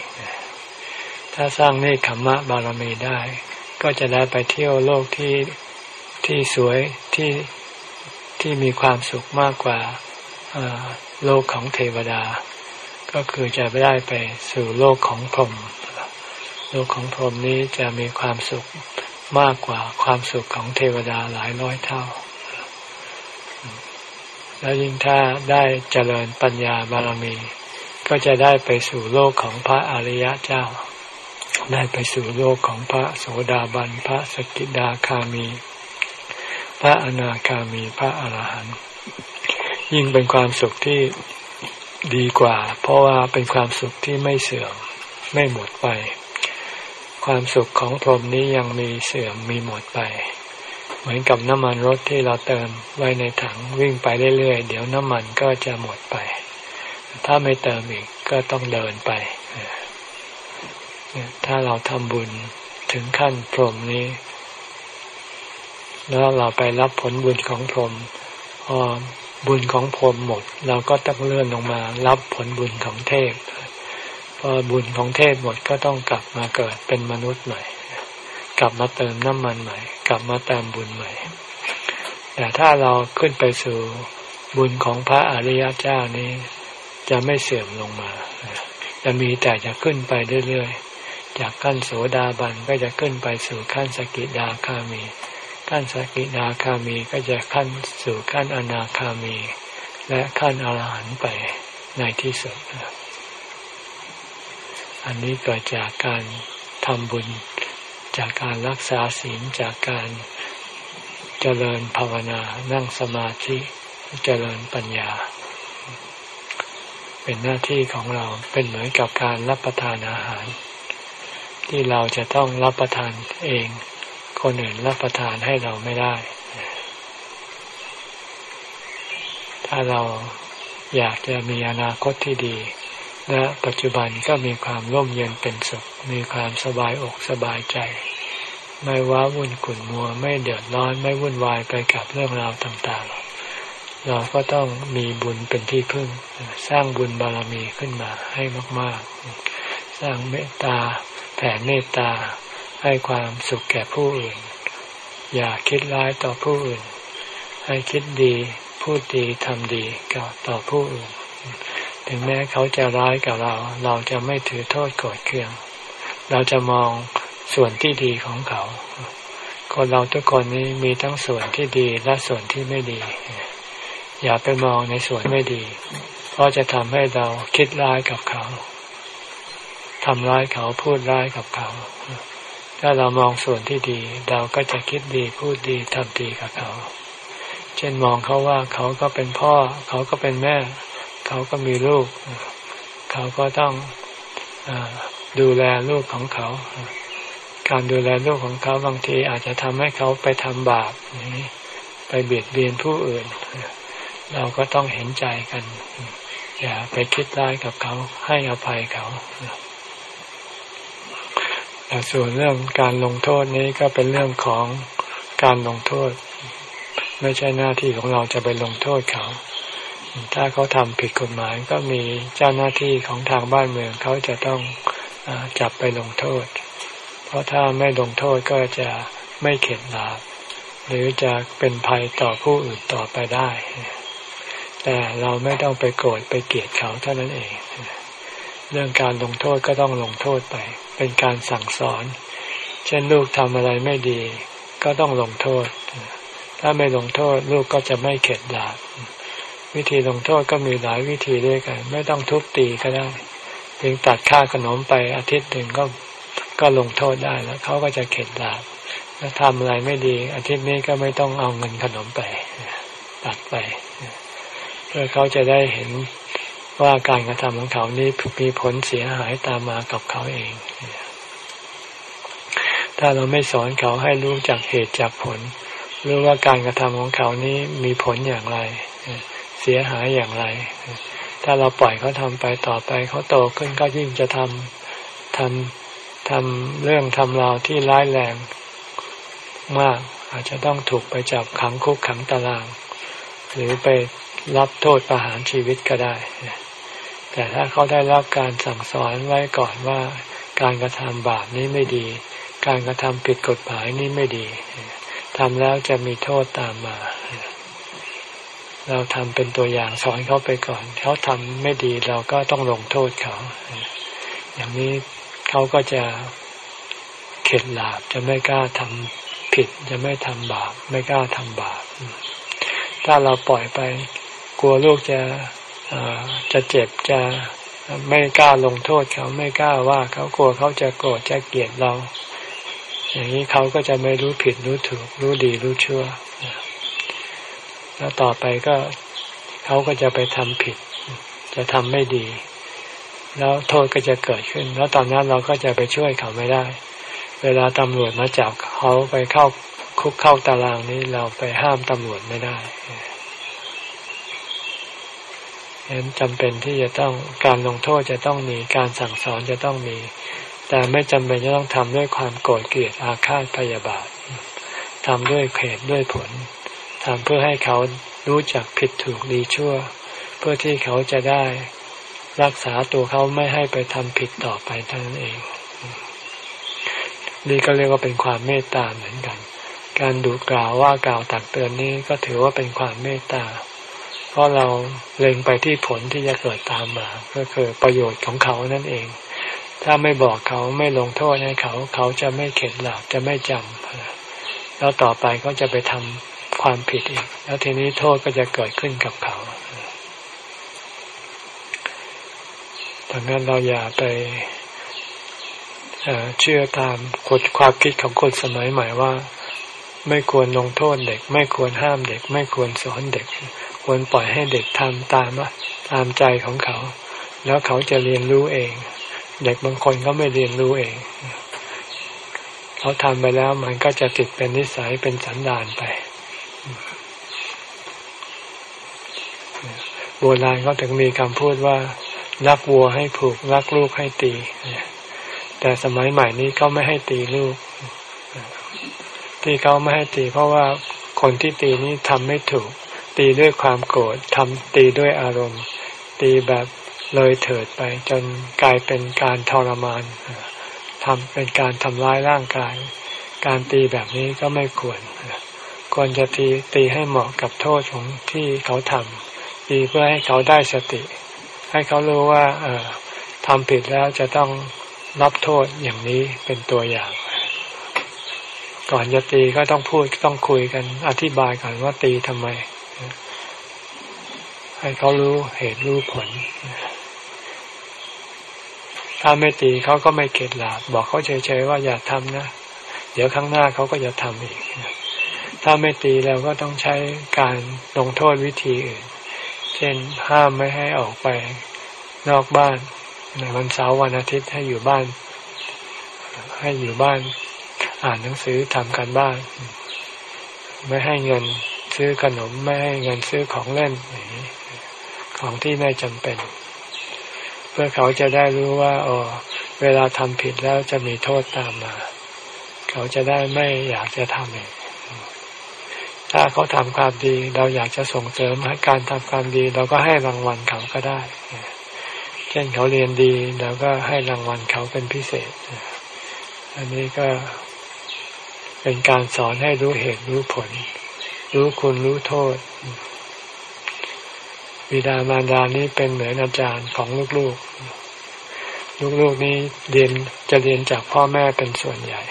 ถ้าสร้างเนคขมมะบารมีได้ ก็จะได้ไปเที่ยวโลกที่ที่สวยที่ที่มีความสุขมากกว่าโลกของเทวดา ก็คือจะไปได้ไปสู่โลกของพรหมโลกของพรหมนี้จะมีความสุขมากกว่าความสุขของเทวดาหลายร้อยเท่า แล้วยิ่งถ้าได้เจริญปัญญาบารมี ก็จะได้ไปสู่โลกของพระอริยะเจ้า ได้ไปสู่โลกของพระโสดาบัน พระสกิดาคามี พระอนาคามี พระอรหันต์ ยิ่งเป็นความสุขที่ดีกว่า เพราะว่าเป็นความสุขที่ไม่เสื่อม ไม่หมดไป ความสุขของพรหมนี้ยังมีเสื่อมมีหมดไป เหมือนกับน้ำมันรถที่เราเติมไว้ในถังวิ่งไปเรื่อยๆ เดี๋ยวน้ำมันก็จะหมดไป ถ้าไม่เติมอีกก็ต้องเดินไป ถ้าเราทำบุญถึงขั้นพรหมนี้ แล้วเราไปรับผลบุญของพรหมพอบุญของพรหมหมด เราก็ต้องเลื่อนลงมา รับผลบุญของเทพพอบุญของเทพหมดก็ต้องกลับมาเกิดเป็นมนุษย์ใหม่ กลับมาเติมน้ำมันใหม่ กลับมาเติมบุญใหม่ แต่ถ้าเราขึ้นไปสู่บุญของพระอริยเจ้านี้ จะไม่เสื่อมลงมา จะมีแต่จะขึ้นไปเรื่อยๆ จากขั้นโสดาบันก็จะขึ้นไปสู่ขั้นสกิดาคามี ขั้นสกิดาคามีก็จะขั้นสู่ขั้นอนาคามี และขั้นอรหันต์ไปในที่สุด อันนี้เกิดจากการทำบุญ จากการรักษาศีล จากการเจริญภาวนา นั่งสมาธิ เจริญปัญญา เป็นหน้าที่ของเราเป็นเหมือนกับการรับประทานอาหาร ที่เราจะต้องรับประทานเอง คนอื่นรับประทานให้เราไม่ได้ ถ้าเราอยากจะมีอนาคตที่ดี และปัจจุบันก็มีความร่มเย็นเป็นสุข มีความสบายอกสบายใจ ไม่ว้าวุ่นขุ่นมัว ไม่เดือดร้อน ไม่วุ่นวายไปกับเรื่องราวต่างๆ เราก็ต้องมีบุญเป็นที่พึ่ง สร้างบุญบารมีขึ้นมาให้มาก ๆ สร้างเมตตาแผ่เมตตาให้ความสุขแก่ผู้อื่น อย่าคิดร้ายต่อผู้อื่น ให้คิดดีพูดดีทำดีกับต่อผู้อื่น ถึงแม้เขาจะร้ายกับเรา เราจะไม่ถือโทษโกรธเคือง เราจะมองส่วนที่ดีของเขา คนเราทุกคนนี้มีทั้งส่วนที่ดีและส่วนที่ไม่ดี อย่าไปมองในส่วนไม่ดี เพราะจะทำให้เราคิดร้ายกับเขาทำร้ายเขาพูดร้ายกับเขา ถ้าเรามองส่วนที่ดี เราก็จะคิดดีพูดดีทำดีกับเขา เช่นมองเขาว่าเขาก็เป็นพ่อ เขาก็เป็นแม่ เขาก็มีลูก เขาก็ต้องอดูแลลูกของเขา การดูแลลูกของเขาบางทีอาจจะทำให้เขาไปทำบาปไปเบียดเบียนผู้อื่น เราก็ต้องเห็นใจกัน อย่าไปคิดร้ายกับเขาให้อภัยเขาแต่ส่วนเรื่องการลงโทษนี้ก็เป็นเรื่องของการลงโทษ ไม่ใช่หน้าที่ของเราจะไปลงโทษเขา ถ้าเขาทำผิดกฎหมายก็มีเจ้าหน้าที่ของทางบ้านเมืองเขาจะต้องอจับไปลงโทษ เพราะถ้าไม่ลงโทษก็จะไม่เข็ดหลาบหรือจะเป็นภัยต่อผู้อื่นต่อไปได้ แต่เราไม่ต้องไปโกรธไปเกลียดเขาเท่านั้นเอง เรื่องการลงโทษก็ต้องลงโทษไป เป็นการสั่งสอน เช่นลูกทำอะไรไม่ดี ก็ต้องลงโทษ ถ้าไม่ลงโทษลูกก็จะไม่เข็ดหลาบวิธีลงโทษก็มีหลายวิธีด้วยกัน ไม่ต้องทุบตีก็ได้เพียงตัดค่าขนมไปอาทิตย์หนึ่งก็ก็ลงโทษได้แล้วเขาก็จะเข็ดหลาบถ้าทำอะไรไม่ดี อาทิตย์นี้ก็ไม่ต้องเอาเงินขนมไป ตัดไป พื่อเขาจะได้เห็นว่าการกระทำของเขานี้มีผลเสียหายตามมากับเขาเอง ถ้าเราไม่สอนเขาให้รู้จากเหตุจากผล รู้ว่าการกระทำของเขานี้มีผลอย่างไร เสียหายอย่างไร ถ้าเราปล่อยเขาทำไปต่อไปเขาโตขึ้นก็ยิ่งจะทำทำทำเรื่องทำราวที่ร้ายแรงมาก อาจจะต้องถูกไปจับขังคุกขังตาราง หรือไป รับโทษประหารชีวิตก็ได้ แต่ถ้าเขาได้รับการสั่งสอนไว้ก่อนว่า การกระทำบาปนี้ไม่ดี การกระทำผิดกฎหมายนี้ไม่ดีทำแล้วจะมีโทษตามมา เราทำเป็นตัวอย่างสอนเขาไปก่อน เขาทำไม่ดีเราก็ต้องลงโทษเขา อย่างนี้เขาก็จะเข็ดหลาบจะไม่กล้าทำผิด จะไม่ทำบาป ไม่กล้าทำบาป ถ้าเราปล่อยไป กลัวลูกจะจะเจ็บจะไม่กล้าลงโทษเขาไม่กล้าว่าเขากลัวเขาจะโกรธจะเกลียดเรา อย่างนี้เขาก็จะไม่รู้ผิดรู้ถูก รู้ดีรู้ชั่ว แล้วต่อไปก็เขาก็จะไปทำผิด จะทำไม่ดี แล้วโทษก็จะเกิดขึ้น แล้วตอนนั้นเราก็จะไปช่วยเขาไม่ได้ เวลาตำรวจมาจับเขาไปเข้าคุกเข้าตารางนี้เราไปห้ามตำรวจไม่ได้ ฉะนั้นจำเป็นที่จะต้องการลงโทษจะต้องมีการสั่งสอนจะต้องมี แต่ไม่จำเป็นจะต้องทำด้วยความโกรธเกลียดอาฆาตพยาบาททำด้วยเหตุด้วยผลทำเพื่อให้เขารู้จักผิดถูกดีชั่ว เพื่อที่เขาจะได้รักษาตัวเขาไม่ให้ไปทำผิดต่อไปเท่านั้นเอง นี่ก็เรียกว่าเป็นความเมตตาเหมือนกัน การดูกล่าวว่ากล่าวตักเตือนนี้ก็ถือว่าเป็นความเมตตา เพราะเราเล็งไปที่ผลที่จะเกิดตามมา ก็คือประโยชน์ของเขานั่นเอง ถ้าไม่บอกเขาไม่ลงโทษให้เขา เขาจะไม่เข็ดหลาบจะไม่จำแล้วต่อไปก็จะไปทำความผิดอีก แล้วทีนี้โทษก็จะเกิดขึ้นกับเขาดังนั้นเราอย่าไปเชื่อตามกฎความคิดของคนสมัยใหม่ว่า ไม่ควรลงโทษเด็ก ไม่ควรห้ามเด็ก ไม่ควรสอนเด็ก ควรปล่อยให้เด็กทำตามตามใจของเขา แล้วเขาจะเรียนรู้เอง เด็กบางคนก็ไม่เรียนรู้เอง เขาทำไปแล้วมันก็จะติดเป็นนิสัยเป็นสันดานไป โบราณเขาถึงมีคำพูดว่ารักวัวให้ผูกรักลูกให้ตี แต่สมัยใหม่นี้เขาไม่ให้ตีลูก ที่เขาไม่ให้ตีเพราะว่าคนที่ตีนี้ทำไม่ถูก ตีด้วยความโกรธทำตีด้วยอารมณ์ ตีแบบเลยเถิดไป จนกลายเป็นการทรมานทำเป็นการทำร้ายร่างกาย การตีแบบนี้ก็ไม่ควร ควรจะตีตีให้เหมาะกับโทษของที่เขาทำตีเพื่อให้เขาได้สติ ให้เขารู้ว่าเออทำผิดแล้วจะต้องรับโทษอย่างนี้เป็นตัวอย่าง ก่อนจะตีก็ต้องพูดต้องคุยกันอธิบายก่อนว่าตีทำไม ให้เขารู้เหตุรู้ผล ถ้าไม่ตีเขาก็ไม่เข็ดหลาบบอกเขาเฉยๆว่าอย่าทำนะ เดี๋ยวข้างหน้าเขาก็จะทำอีก ถ้าไม่ตีเราก็ต้องใช้การลงโทษวิธีอื่น เช่นห้ามไม่ให้ออกไปนอกบ้านในวันเสาร์วันอาทิตย์ให้อยู่บ้าน ให้อยู่บ้าน อ่านหนังสือทำการบ้าน ไม่ให้เงิน ซื้อขนมไม่ให้เงินซื้อของเล่นของที่ไม่จำเป็น เพื่อเขาจะได้รู้ว่าอ๋อเวลาทำผิดแล้วจะมีโทษตามมา เขาจะได้ไม่อยากจะทำเองถ้าเขาทำความดี เราอยากจะส่งเสริมให้การทำความดี เราก็ให้รางวัลเขาก็ได้เช่นเขาเรียนดีเราก็ให้รางวัลเขาเป็นพิเศษ อันนี้ก็เป็นการสอนให้รู้เหตุรู้ผล รู้คุณรู้โทษวิดามารดานี้เป็นเหมือนอาจารย์ของลูกๆ ลูกๆนี้เรียนจะเรียนจากพ่อแม่เป็นส่วนใหญ่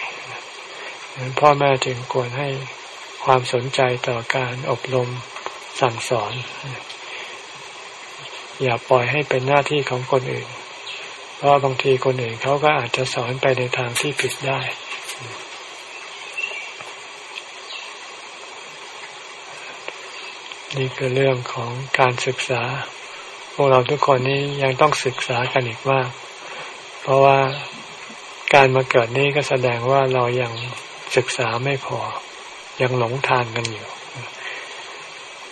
พ่อแม่จึงควรให้ความสนใจต่อการอบรมสั่งสอน อย่าปล่อยให้เป็นหน้าที่ของคนอื่น เพราะบางทีคนอื่นเขาก็อาจจะสอนไปในทางที่ผิดได้ นี่คือเรื่องของการศึกษา พวกเราทุกคนนี้ยังต้องศึกษากันอีกมาก เพราะว่าการมาเกิดนี้ก็แสดงว่าเรายังศึกษาไม่พอ ยังหลงทางกันอยู่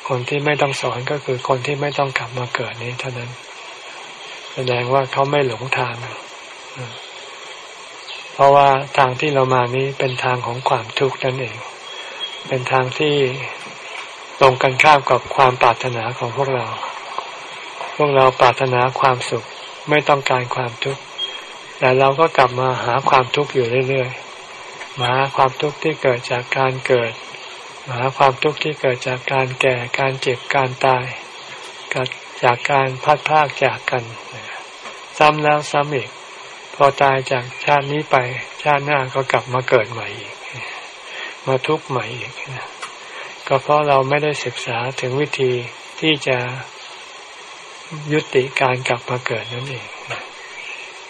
คนที่ไม่ต้องสอนก็คือคนที่ไม่ต้องกลับมาเกิดนี้เท่านั้น แสดงว่าเขาไม่หลงทาง เพราะว่าทางที่เรามานี้เป็นทางของความทุกข์นั่นเอง เป็นทางที่ ตรงกันข้ามกับความปรารถนาของพวกเรา พวกเราปรารถนาความสุขไม่ต้องการความทุกข์แต่เราก็กลับมาหาความทุกข์อยู่เรื่อยๆมาหาความทุกข์ที่เกิดจากการเกิดหาความทุกข์ที่เกิดจากการแก่การเจ็บการตายกิดจากการพัดพากจากกัน ซ้ำแล้วซ้ำอีก พอตายจากชาตินี้ไปชาติหน้าก็กลับมาเกิดใหม่อีก มาทุกข์ใหม่อีก ก็เพราะเราไม่ได้ศึกษาถึงวิธีที่จะยุติการกลับมาเกิดนั่นเอง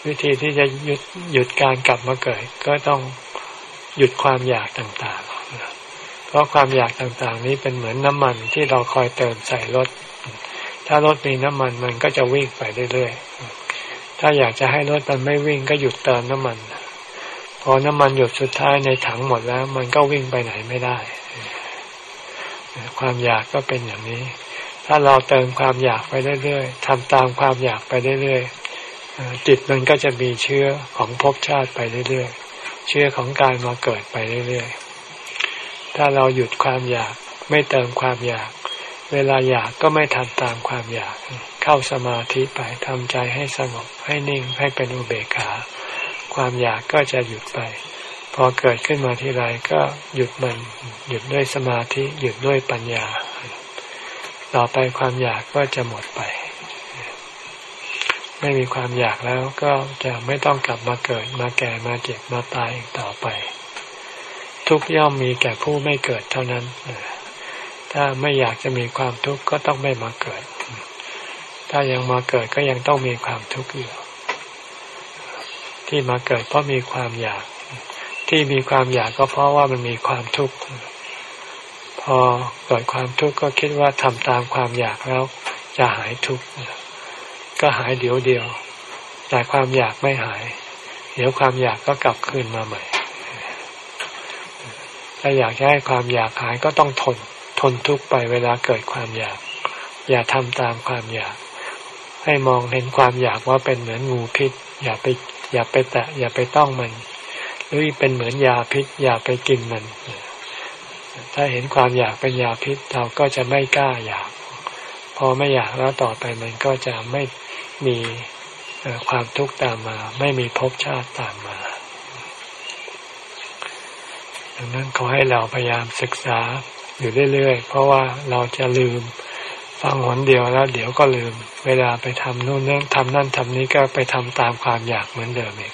วิธีที่จะหยุดหยุดการกลับมาเกิด ก็ต้องหยุดความอยากต่างๆ เพราะความอยากต่างๆ นี้เป็นเหมือนน้ำมันที่เราคอยเติมใส่รถ ถ้ารถมีน้ำมันมันก็จะวิ่งไปเรื่อยๆ ถ้าอยากจะให้รถมันไม่วิ่งก็หยุดเติมน้ำมัน พอน้ำมันหยุดสุดท้ายในถังหมดแล้ว มันก็วิ่งไปไหนไม่ได้ ความอยากก็เป็นอย่างนี้ ถ้าเราเติมความอยากไปเรื่อยๆทำตามความอยากไปเรื่อยๆจิตมันก็จะมีเชื้อของภพชาติไปเรื่อยๆ เชื้อของการมาเกิดไปเรื่อยๆ ถ้าเราหยุดความอยากไม่เติมความอยาก เวลาอยากก็ไม่ทำตามความอยาก เข้าสมาธิไปทำใจให้สงบให้นิ่งให้เป็นอุเบกขา ความอยากก็จะหยุดไป พอเกิดขึ้นมาทีไรก็หยุดมัน หยุดด้วยสมาธิหยุดด้วยปัญญา ต่อไปความอยากก็จะหมดไป ไม่มีความอยากแล้วก็จะไม่ต้องกลับมาเกิดมาแก่มาเจ็บมาตายอีกต่อไป ทุกย่อมมีแก่ผู้ไม่เกิดเท่านั้น ถ้าไม่อยากจะมีความทุกข์ก็ต้องไม่มาเกิด ถ้ายังมาเกิดก็ยังต้องมีความทุกข์อยู่ที่มาเกิดเพราะมีความอยาก ที่มีความอยากก็เพราะว่ามันมีความทุกข์พอเกิดความทุกข์ก็คิดว่าทำตามความอยากแล้วจะหายทุกข์ก็หายเดี๋ยวเดียว แต่ความอยากไม่หาย เดี๋ยวความอยากก็กลับคืนมาใหม่ถ้าอยากให้ความอยากหายก็ต้องทน ทนทุกข์ไปเวลาเกิดความอยาก อย่าทำตามความอยาก ให้มองเห็นความอยากว่าเป็นเหมือนงูพิษ อย่าไปอย่าไปแตะอย่าไปต้องมัน หรือเป็นเหมือนยาพิษอย่าไปกินมัน ถ้าเห็นความอยากเป็นยาพิษเราก็จะไม่กล้าอยาก พอไม่อยากแล้วต่อไปมันก็จะไม่มีความทุกข์ตามมา ไม่มีภพชาติตามมาดังนั้นขอให้เราพยายามศึกษาอยู่เรื่อยๆ เพราะว่าเราจะลืมฟังหนเดียวแล้วเดี๋ยวก็ลืม เวลาไปทำนู่นนั่นทำนั่นทำนี้ก็ไปทำตามความอยากเหมือนเดิมเอง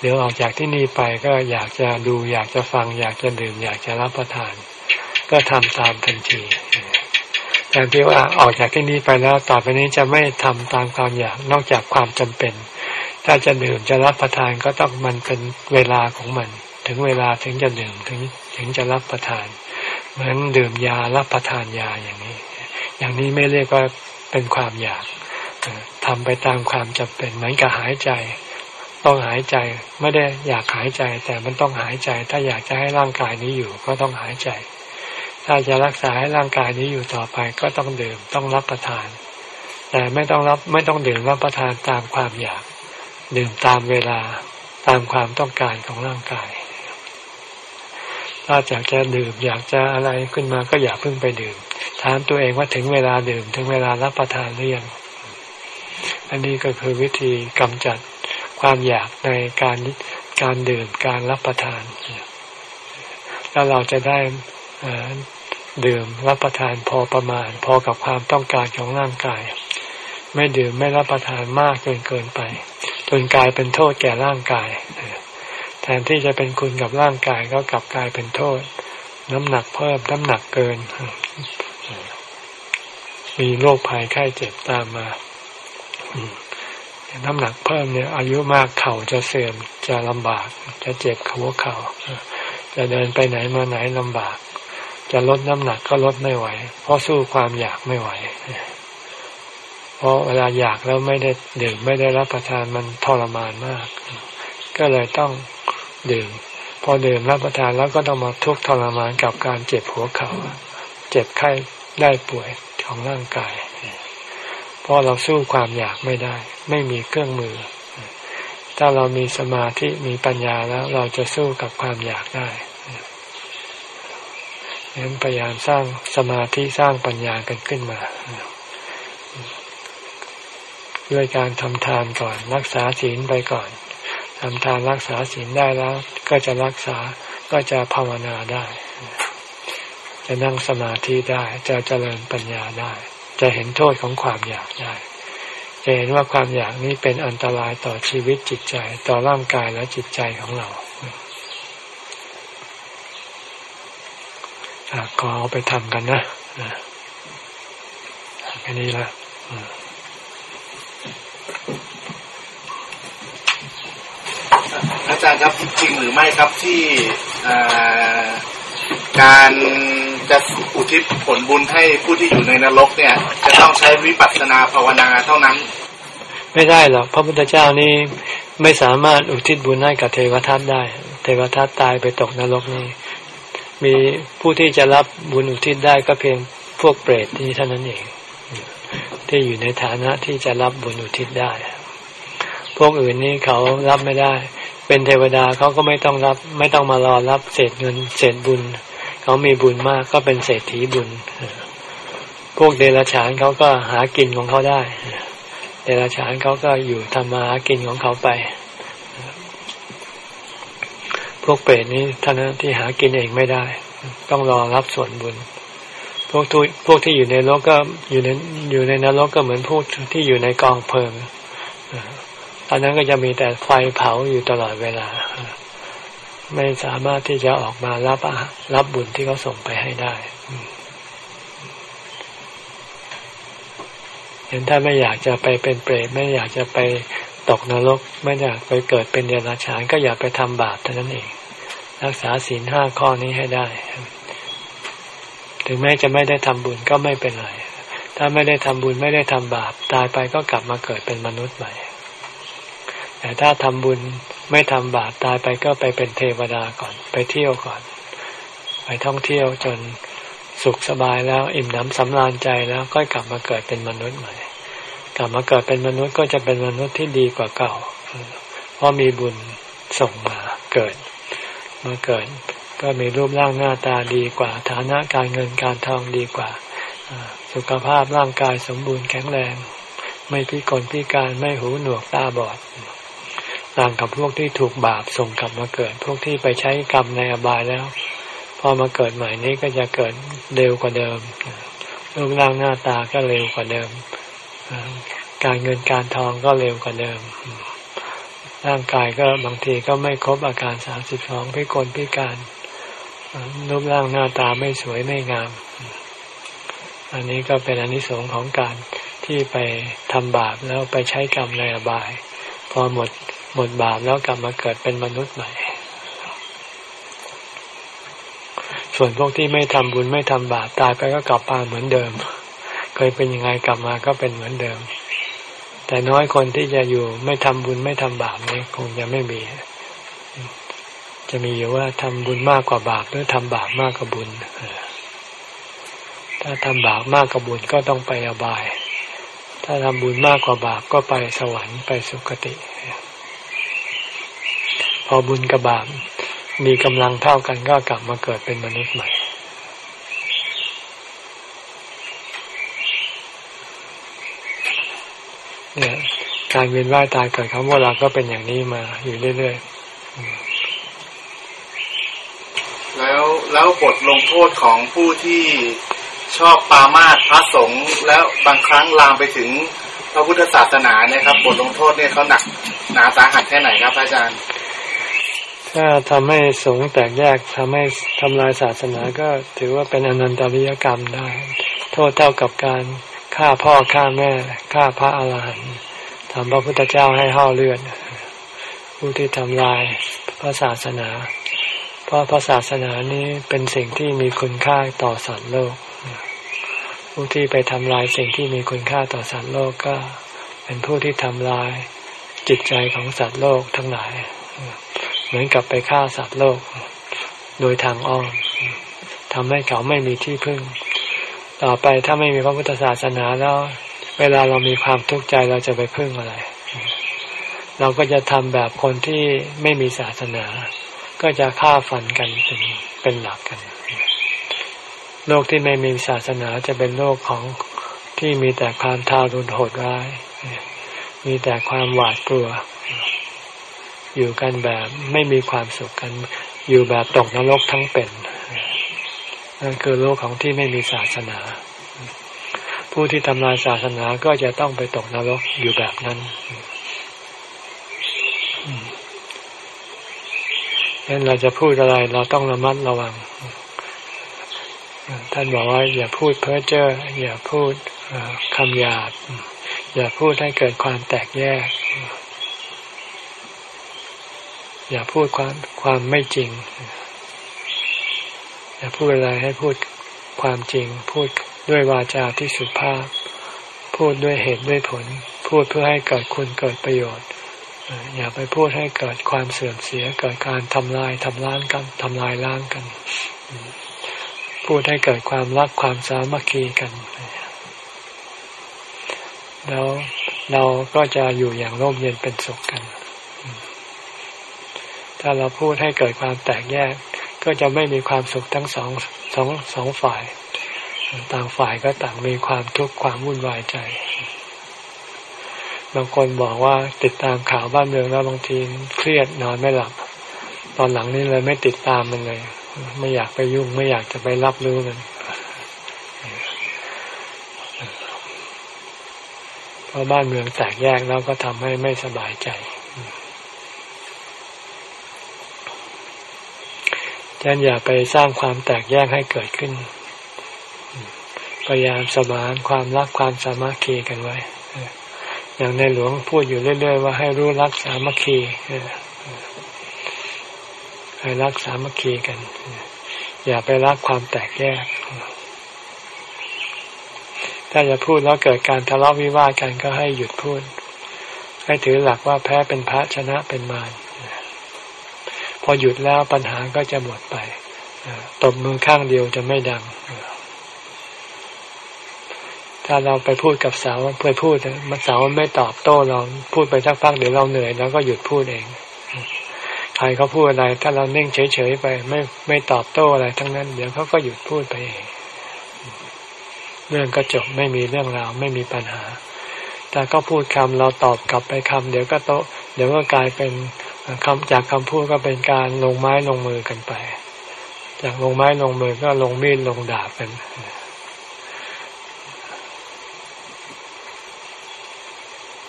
เดี๋ยวออกจากที่นี่ไปก็อยากจะดูอยากจะฟัง อยากจะดื่ม อยากจะรับประทาน ก็ทำตามทันทีแต่ที่ว่าออกจากที่นี่ไปแล้วต่อไปนี้จะไม่ทำตามความอยากนอกจากความจำเป็น ถ้าจะดื่มจะรับประทานก็ต้องมันเป็นเวลาของมัน ถึงเวลาถึงจะดื่มถึงถึงจะรับประทาน เหมือนดื่มยารับประทานยาอย่างนี้ อย่างนี้ไม่เรียกว่าเป็นความอยากทำไปตามความจำเป็นเหมือนกับหายใจ ต้องหายใจไม่ได้อยากหายใจ แต่มันต้องหายใจ ถ้าอยากจะให้ร่างกายนี้อยู่ก็ต้องหายใจ ถ้าจะรักษาให้ร่างกายนี้อยู่ต่อไปก็ต้องดื่มต้องรับประทาน แต่ไม่ต้องรับไม่ต้องดื่มรับประทานตามความอยาก ดื่มตามเวลาตามความต้องการของร่างกาย ถ้าอยากจะดื่มอยากจะอะไรขึ้นมาก็อย่าเพิ่งไปดื่ม ถามตัวเองว่าถึงเวลาดื่ม ถึงเวลารับประทานหรือยัง อันนี้ก็คือวิธีกำจัด ความอยากในการการดื่มการรับประทาน แล้วเราจะได้ดื่มรับประทานพอประมาณ พอกับความต้องการของร่างกาย ไม่ดื่มไม่รับประทานมากจนเกินไป จนกลายเป็นโทษแก่ร่างกาย แทนที่จะเป็นคุณกับร่างกายก็กลับกลายเป็นโทษ น้ำหนักเพิ่มน้ำหนักเกิน มีโรคภัยไข้เจ็บตามมา น้ำหนักเพิ่มเนี่ย อายุมากเข่าจะเสื่อมจะลำบาก จะเจ็บหัวเข่าจะเดินไปไหนมาไหนลำบาก จะลดน้ำหนักก็ลดไม่ไหว เพราะสู้ความอยากไม่ไหว เพราะเวลาอยากแล้วไม่ได้ดื่มไม่ได้รับประทานมันทรมานมาก ก็เลยต้องดื่ม พอดื่มรับประทานแล้วก็ต้องมาทุกข์ทรมานกับการเจ็บหัวเขา่า เจ็บไข้ได้ป่วยของร่างกาย เพราะเราสู้ความอยากไม่ได้ ไม่มีเครื่องมือ ถ้าเรามีสมาธิมีปัญญาแล้วเราจะสู้กับความอยากได้งั้นพยายามสร้างสมาธิสร้างปัญญากันขึ้นมา ด้วยการทำทานก่อน รักษาศีลไปก่อนทำทานรักษาศีลได้แล้ว ก็จะรักษาก็จะภาวนาได้ จะนั่งสมาธิได้ จะเจริญปัญญาได้ จะเห็นโทษของความอยากได้ จะเห็นว่าความอยากนี้เป็นอันตรายต่อชีวิตจิตใจ ต่อร่างกายและจิตใจของเราก็เอาไปทำกันนะแค่นี้ละ
อาจารย์ครับจริงหรือไม่ครับที่ การจะอุทิศผลบุญให้ผู้ที่อยู่ในนรกเนี่ย จะต้องใช้วิปัสสนาภาวนาเท่านั้น
ไม่ได้หรอกพระพุทธเจ้านี่ไม่สามารถอุทิศบุญให้กับเทวทัตได้ เทวทัตตายไปตกนรกนี่มีผู้ที่จะรับบุญอุทิศได้ก็เพียงพวกเปรตนี้เท่านั้นเอง ที่อยู่ในฐานะที่จะรับบุญอุทิศได้ พวกอื่นนี่เขารับไม่ได้ เป็นเทวดาเขาก็ไม่ต้องรับ ไม่ต้องมารอรับเศษเงินเศษบุญ เขามีบุญมากก็เป็นเศรษฐีบุญ พวกเดรัจฉานเขาก็หากินของเขาได้ เดรัจฉานเขาก็อยู่ทำมาหากินของเขาไป พวกเปรตนี้ท่านที่หากินเองไม่ได้ ต้องรอรับส่วนบุญ พวกทุพวกที่อยู่ในโลกก็อยู่ในอยู่ในนรกก็เหมือนพวกที่อยู่ในกองเพลิงตอนนั้นก็จะมีแต่ไฟเผาอยู่ตลอดเวลา ไม่สามารถที่จะออกมารับรับบุญที่เขาส่งไปให้ได้เห็นถ้าไม่อยากจะไปเป็นเปรตไม่อยากจะไปตกนรก ไม่อยากไปเกิดเป็นเดรัจฉานก็อย่าไปทำบาปเท่านั้นเอง รักษาศีลห้าข้อนี้ให้ได้ ถึงแม้จะไม่ได้ทำบุญก็ไม่เป็นไร ถ้าไม่ได้ทำบุญไม่ได้ทำบาป ตายไปก็กลับมาเกิดเป็นมนุษย์ใหม่ แต่ถ้าทำบุญไม่ทำบาปตายไปก็ไปเป็นเทวดาก่อน ไปเที่ยวก่อน ไปท่องเที่ยวจนสุขสบายแล้วอิ่มน้ำสำราญใจแล้วก็กลับมาเกิดเป็นมนุษย์ใหม่ กลับมาเกิดเป็นมนุษย์ก็จะเป็นมนุษย์ที่ดีกว่าเก่า เพราะมีบุญส่งมาเกิดมาเกิด ก็มีรูปร่างหน้าตาดีกว่า ฐานะการเงินการทองดีกว่า สุขภาพร่างกายสมบูรณ์แข็งแรง ไม่พิกลพิการไม่หูหนวกตาบอด ต่างกับพวกที่ถูกบาปส่งกลับมาเกิด พวกที่ไปใช้กรรมในอบายแล้ว พอมาเกิดใหม่นี้ก็จะเกิดเร็วกว่าเดิมรูปร่างหน้าตาก็เร็วกว่าเดิม การเงินการทองก็เร็วกว่าเดิม ร่างกายก็บางทีก็ไม่ครบอาการสามสิบสองพิกลพิการรูปร่างหน้าตาไม่สวยไม่งาม อันนี้ก็เป็นอนนิสงส์ของการที่ไปทำบาปแล้วไปใช้กรรมในอบาย พอหมด หมดบาปแล้วกลับมาเกิดเป็นมนุษย์ใหม่ ส่วนพวกที่ไม่ทำบุญไม่ทำบาปตายไปก็กลับมาเหมือนเดิม เคยเป็นยังไงกลับมาก็เป็นเหมือนเดิม แต่น้อยคนที่จะอยู่ไม่ทำบุญไม่ทำบาปนี่คงจะไม่มี จะมีอยู่ว่าทำบุญมากกว่าบาปหรือทำบาปมากกว่าบุญถ้าทำบาปมากกว่าบุญก็ต้องไปอบาย ถ้าทำบุญมากกว่าบาปก็ไปสวรรค์ไปสุคติ พอบุญกับบาปมีกำลังเท่ากันก็กลับมาเกิดเป็นมนุษย์ใหม่ เนี่ยการเวียนว่ายตายเกิดของพวกเราก็เป็นอย่างนี้มาอยู่เรื่อย
ๆ แล้วแล้วบทลงโทษของผู้ที่ชอบปามาตพระสงฆ์แล้วบางครั้งลามไปถึงพระพุทธศาสนาเนี่ยครับ บทลงโทษเนี่ยเขาหนักหนาสาหัสแค่ไหนครับอาจารย์
ถ้าทำให้สงแตกแยกทำให้ทำลายศาสนาก็ถือว่าเป็นอนันตริยกรรมได้ โทษเท่ากับการฆ่าพ่อฆ่าแม่ฆ่าพระอาหารหันต์ทำพระพุทธเจ้าให้ห่อเลือดผู้ที่ทำลายพระศาสนา เพราะพระศาสนานี้เป็นสิ่งที่มีคุณค่าต่อสัตว์โลก ผู้ที่ไปทำลายสิ่งที่มีคุณค่าต่อสัตว์โลกก็เป็นผู้ที่ทำลายจิตใจของสัตว์โลกทั้งหลาย มือนกับไปฆ่าสัตว์โลก โดยทางอ้อมทำให้เขาไม่มีที่พึ่ง ต่อไปถ้าไม่มีพระพุทธศาสนาแล้ว เวลาเรามีความทุกข์ใจเราจะไปพึ่งอะไร เราก็จะทำแบบคนที่ไม่มีศาสนา ก็จะฆ่าฟันกันเป็นเป็นหลักกัน โลกที่ไม่มีศาสนาจะเป็นโลกของที่มีแต่ความทารุณโหดร้าย มีแต่ความหวาดกลัว อยู่กันแบบไม่มีความสุขกัน อยู่แบบตกนรกทั้งเป็น นั่นคือโลกของที่ไม่มีศาสนา ผู้ที่ทำลายศาสนาก็จะต้องไปตกนรกอยู่แบบนั้นดังนั้นเราจะพูดอะไรเราต้องระมัดระวัง ท่านบอกว่า อย่าพูดเพ้อเจ้ออย่าพูดคำหยาบอย่าพูดให้เกิดความแตกแยก อย่าพูดความความไม่จริง อย่าพูดอะไรให้พูดความจริง พูดด้วยวาจาที่สุภาพ พูดด้วยเหตุด้วยผล พูดเพื่อให้เกิดคุณเกิดประโยชน์ อย่าไปพูดให้เกิดความเสื่อมเสีย เกิดการทำลายทำล้างกันทำลายล้างกัน พูดให้เกิดความรักความสามัคคีกัน แล้วเราก็จะอยู่อย่างร่มเย็นเป็นสุขกัน ถ้าเราพูดให้เกิดความแตกแยก ก็จะไม่มีความสุขทั้งสองสองสองฝ่าย ต่างฝ่ายก็ต่างมีความทุกข์ความวุ่นวายใจบางคนบอกว่าติดตามข่าวบ้านเมืองแล้วบางทีเครียดนอนไม่หลับ ตอนหลังนี้เลยไม่ติดตามมันเลย ไม่อยากไปยุ่งไม่อยากจะไปรับรู้มันเพราะบ้านเมืองแตกแยกแล้วก็ทำให้ไม่สบายใจ ฉะนั้นอย่าไปสร้างความแตกแยกให้เกิดขึ้น พยายามสมานความรักความสามัคคีกันไว้ อย่างในหลวงพูดอยู่เรื่อย ๆ ว่าให้รู้รักสามัคคีให้รักสามัคคีกัน อย่าไปรักความแตกแยก ถ้าจะพูดแล้วเกิดการทะเลาะวิวาทกันก็ให้หยุดพูด ให้ถือหลักว่าแพ้เป็นพระชนะเป็นมาร พอหยุดแล้วปัญหาก็จะหมดไปตบมือข้างเดียวจะไม่ดัง ถ้าเราไปพูดกับสาวไปพูดมันสาวไม่ตอบโต้เราพูดไปสักพักเดี๋ยวเราเหนื่อยเราก็หยุดพูดเองใครเขาพูดอะไร ถ้าเราเน่งเฉยๆไป ไม่ไม่ตอบโต้อะไรทั้งนั้น เดี๋ยวเขาก็หยุดพูดไปเอง เรื่องก็จบไม่มีเรื่องราวไม่มีปัญหา แต่ก็พูดคำเราตอบกลับไปคำเดี๋ยวก็โตเดี๋ยวก็กลายเป็น คำจากคำพูดก็เป็นการลงไม้ลงมือกันไป จากลงไม้ลงมือก็ลงมีดลงดาบกัน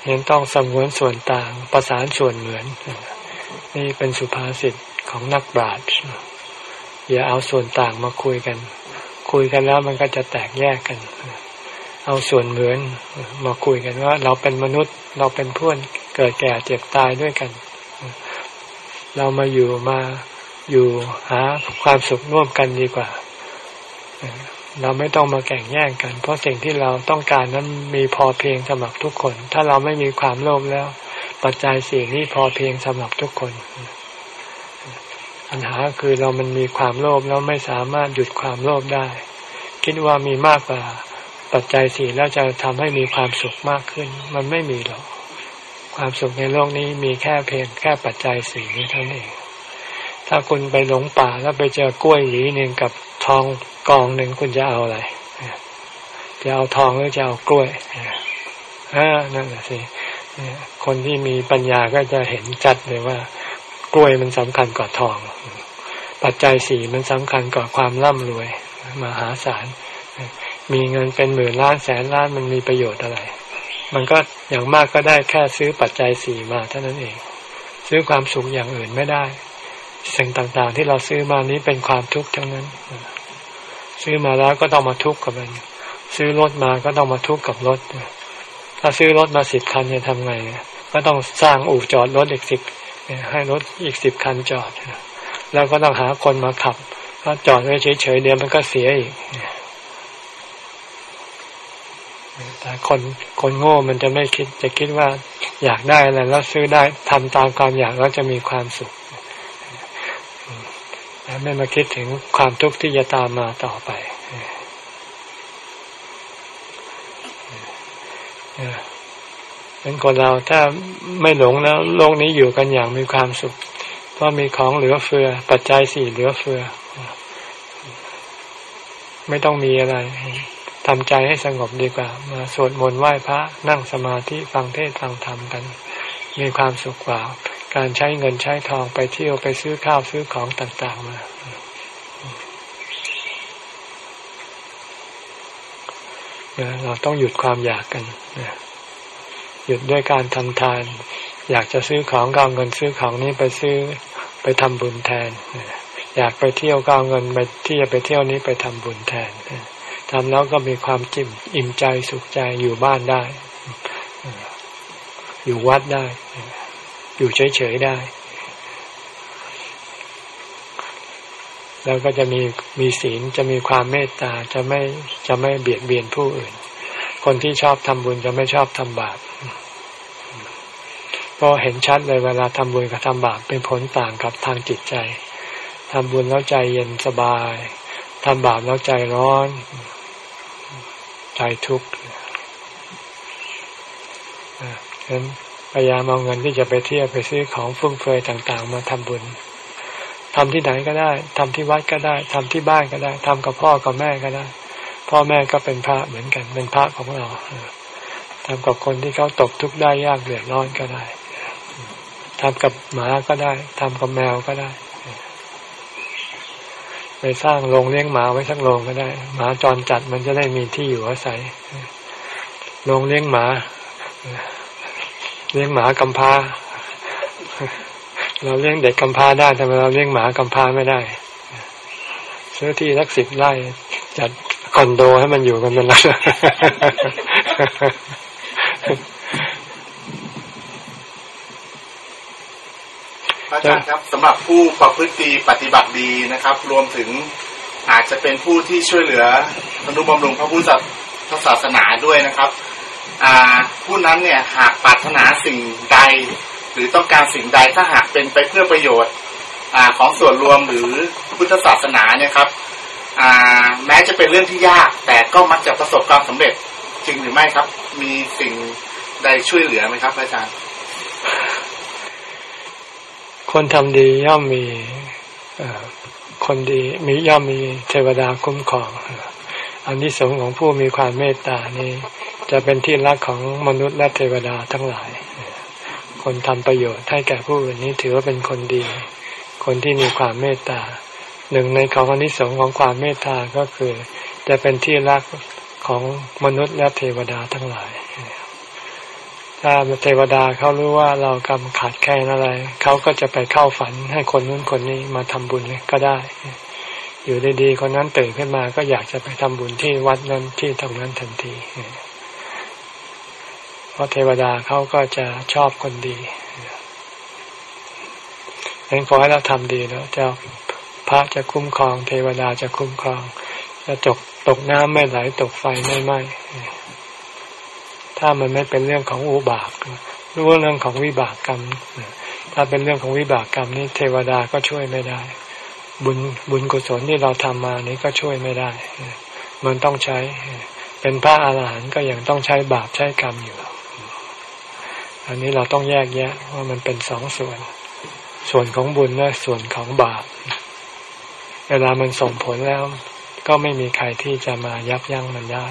เห็นต้องสงวนส่วนต่างประสานส่วนเหมือน นี่เป็นสุภาษิตของนักปราชญ์อย่าเอาส่วนต่างมาคุยกัน คุยกันแล้วมันก็จะแตกแยกกัน เอาส่วนเหมือนมาคุยกันว่า เราเป็นมนุษย์เราเป็นเพื่อนเกิดแก่เจ็บตายด้วยกัน เรามาอยู่มาอยู่หาความสุขร่วมกันดีกว่า เราไม่ต้องมาแข่งแย่งกัน เพราะสิ่งที่เราต้องการนั้นมีพอเพียงสำหรับทุกคน ถ้าเราไม่มีความโลภแล้ว ปัจจัยสี่นี้พอเพียงสำหรับทุกคนปัญหาคือเรามันมีความโลภแล้วไม่สามารถหยุดความโลภได้ คิดว่ามีมากกว่าปัจจัยสี่แล้วจะทำให้มีความสุขมากขึ้น มันไม่มีหรอก ความสุขในโลกนี้มีแค่เพียงแค่ปัจจัยสี่นี้เท่านั้นเอง ถ้าคุณไปหลงป่าแล้วไปเจอกล้วยหวีหนึ่งกับทองกองหนึ่งคุณจะเอาอะไร จะเอาทองหรือจะเอากล้วยอ่านั่นแหละสิคนที่มีปัญญาก็จะเห็นจัดเลยว่ากล้วยมันสำคัญกว่าทอง ปัจจัยสี่มันสำคัญกว่าความร่ำรวยมหาศาลมีเงินเป็นหมื่นล้านแสนล้านมันมีประโยชน์อะไร มันก็อย่างมากก็ได้แค่ซื้อปัจจัยสี่มาเท่านั้นเอง ซื้อความสุขอย่างอื่นไม่ได้ สิ่งต่างๆ ที่เราซื้อมานี้เป็นความทุกข์ทั้งนั้น ซื้อมาแล้วก็ต้องมาทุกข์กับมัน ซื้อรถมาก็ต้องมาทุกข์กับรถ ถ้าซื้อรถมาสิบคันจะทำไง ก็ต้องสร้างอู่จอดรถอีกสิบให้รถอีกสิบคันจอด แล้วก็ต้องหาคนมาขับ ถ้าจอดไว้เฉยๆเดี๋ยวมันก็เสียอีก แต่คนคนโง่มันจะไม่คิดจะคิดว่าอยากได้อะไรแล้วซื้อได้ทำตามความอยากแล้วจะมีความสุขแล้วไม่มาคิดถึงความทุกข์ที่จะตามมาต่อไปเป็นคนเราถ้าไม่หลงแล้วโลกนี้อยู่กันอย่างมีความสุข เพราะมีของเหลือเฟือ ปัจจัยสี่เหลือเฟือ ไม่ต้องมีอะไร ทำใจให้สงบดีกว่า มาสวดมนต์ไหว้พระนั่งสมาธิฟังเทศฟังธรรมกัน มีความสุขกว่า การใช้เงินใช้ทองไปเที่ยวไปซื้อข้าวซื้อของต่างๆมาเราต้องหยุดความอยากกันหยุดด้วยการทำทาน อยากจะซื้อของก็เอาเงินซื้อของนี้ไปซื้อไปทำบุญแทน อยากไปเที่ยวก็เอาเงินไปที่จะไปเที่ยวนี้ไปทำบุญแทน ทำแล้วก็มีความจิ้มอิ่มใจสุขใจอยู่บ้านได้ อยู่วัดได้ อยู่เฉยๆได้ แล้วก็จะมีมีศีลจะมีความเมตตาจะไม่จะไม่เบียดเบียนผู้อื่น คนที่ชอบทำบุญจะไม่ชอบทำบาปก็เห็นชัดเลยเวลาทำบุญกับทำบาปเป็นผลต่างกับทางจิตใจทำบุญแล้วใจเย็นสบายทำบาปแล้วใจร้อน ใจทุกข์ฉะนั้นพยายามเอาเงินที่จะไปเที่ยวไปซื้อของฟุ่มเฟือยต่าง ๆ มาทำบุญทำที่ไหนก็ได้ทำที่วัดก็ได้ทำที่บ้านก็ได้ทำกับพ่อกับแม่ก็ได้ พ่อแม่ก็เป็นพระเหมือนกัน เป็นพระของเราทำกับคนที่เขาตกทุกข์ได้ยากเดือดร้อนก็ได้ทำกับหมาก็ได้ทำกับแมวก็ได้ ไปสร้างโรงเลี้ยงหมาไว้สักโรงก็ได้ หมาจรจัดมันจะได้มีที่อยู่อาศัยโรงเลี้ยงหมา เลี้ยงหมากำพร้าเราเลี้ยงเด็กกำพร้าได้แต่เราเลี้ยงหมากำพร้าไม่ได้ซื้อที่สักสิบไร่จัดคอนโดให้มันอยู่กันเป็น ระ
อาจารย์ครับสำหรับผู้ประพฤติปฏิบัติดีนะครับ รวมถึงอาจจะเป็นผู้ที่ช่วยเหลือมนุษย์บำรุงพระพุทธศาสนาด้วยนะครับผู้นั้นเนี่ยหากปรารถนาสิ่งใด หรือต้องการสิ่งใดถ้าหากเป็นไปเพื่อประโยชน์อของส่วนรวมหรือพุทธศาสนาเนี่ยครับแม้จะเป็นเรื่องที่ยาก แต่ก็มักจะประสบความสำเร็จจริงหรือไม่ครับ มีสิ่งใดช่วยเหลือไหมครับอาจารย์
คนทำดีย่อมมีคนดีมีย่อมมีเทวดาคุ้มครองอันที่สงของผู้มีความเมตตานี่จะเป็นที่รักของมนุษย์และเทวดาทั้งหลาย คนทำประโยชน์ให้แก่ผู้อื่นนี้ถือว่าเป็นคนดี คนที่มีความเมตตา หนึ่งในของอนิสงส์ของความเมตตาก็คือ จะเป็นที่รักของมนุษย์และเทวดาทั้งหลาย ถ้าเทวดาเขารู้ว่าเรากำขาดแคลนอะไร เขาก็จะไปเข้าฝันให้คนนู้นคนนี้มาทำบุญก็ได้ อยู่ดีๆคนนั้นตื่นขึ้นมาก็อยากจะไปทำบุญที่วัดนั้นที่ตรงนั้นทันทีเพราะเทวดาเขาก็จะชอบคนดีเองขอให้เราทำดีแล้วจะพระจะคุ้มครอง เทวดาจะคุ้มครอง จะตกตกน้ำไม่ไหลตกไฟไม่ไหม้ ถ้ามันไม่เป็นเรื่องของอุบากรู้เรื่องของวิบากกรรม ถ้าเป็นเรื่องของวิบากกรรมนี่เทวดาก็ช่วยไม่ได้ บุญบุญกุศลที่เราทำมานี้ก็ช่วยไม่ได้ มันต้องใช้ เป็นพระอาหารหันต์ก็ยังต้องใช้บาปใช้กรรมอยู่ อันนี้เราต้องแยกแยะว่ามันเป็นสองส่วน ส่วนของบุญและส่วนของบาป เวลามันส่งผลแล้ว ก็ไม่มีใครที่จะมายับยั้งมันได้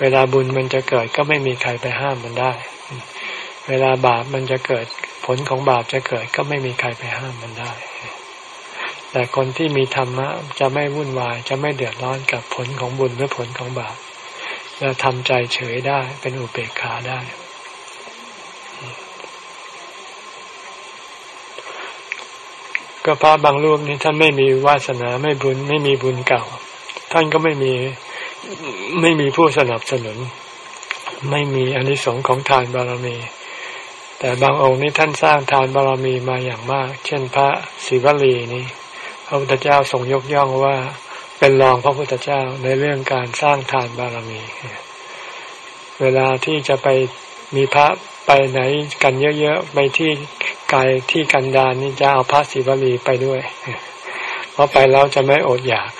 เวลาบุญมันจะเกิดก็ไม่มีใครไปห้ามมันได้ เวลาบาปมันจะเกิดผลของบาปจะเกิดก็ไม่มีใครไปห้ามมันได้ แต่คนที่มีธรรมะจะไม่วุ่นวาย จะไม่เดือดร้อนกับผลของบุญหรือผลของบาปจะทำใจเฉยได้เป็นอุเบกขาได้ ก็พระบางรูปนี้ท่านไม่มีวาสนาไม่บุญไม่มีบุญเก่า ท่านก็ไม่มี ไม่มีผู้สนับสนุน ไม่มีอนิสงส์ของทานบารมี แต่บางองค์นี้ท่านสร้างทานบารมีมาอย่างมาก เช่นพระศิวลีนี้พระพุทธเจ้าทรงยกย่องว่าเป็นรองพระพุทธเจ้าในเรื่องการสร้างทานบารมี เวลาที่จะไปมีพระไปไหนกันเยอะๆไปที่ไกลที่กันดารนี่จะเอาพระศิวลีไปด้วย เพราะไปแล้วจะไม่อดอยาก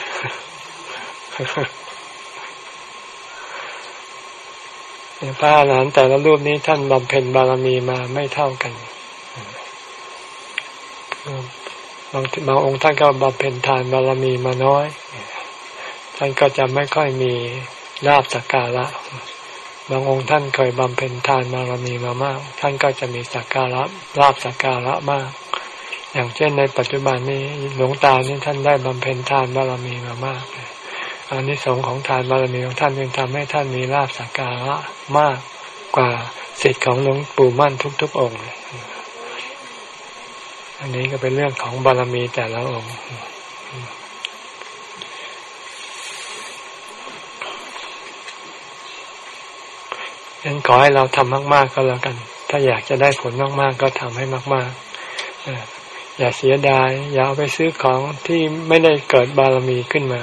พระอรหันต์แต่ละรูปนี้ท่านบำเพ็ญบารมีมาไม่เท่ากันบางบางองค์ท่านก็บำเพ็ญทานบารมีมาน้อย ท่านก็จะไม่ค่อยมีลาบสักการะ บางองค์ท่านเคยบำเพ็ญทานบารมีมามาก ท่านก็จะมีสักการะลาบสักการะมาก อย่างเช่นในปัจจุบันนี้หลวงตานี่ท่านได้บำเพ็ญทานบารมีมามาก อันนี้สงของทานบารมีของท่านยังทำให้ท่านมีลาบสักการะมากกว่าสิทธิ์ของหลวงปู่มั่นทุก ๆ องค์ อันนี้ก็เป็นเรื่องของบารมีแต่ละองค์ฉะนั้นขอให้เราทำมาก ๆ ก็แล้วกัน ถ้าอยากจะได้ผลมาก ๆ ก็ทำให้มาก ๆ อย่าเสียดาย อย่าเอาไปซื้อของที่ไม่ได้เกิดบารมีขึ้นมา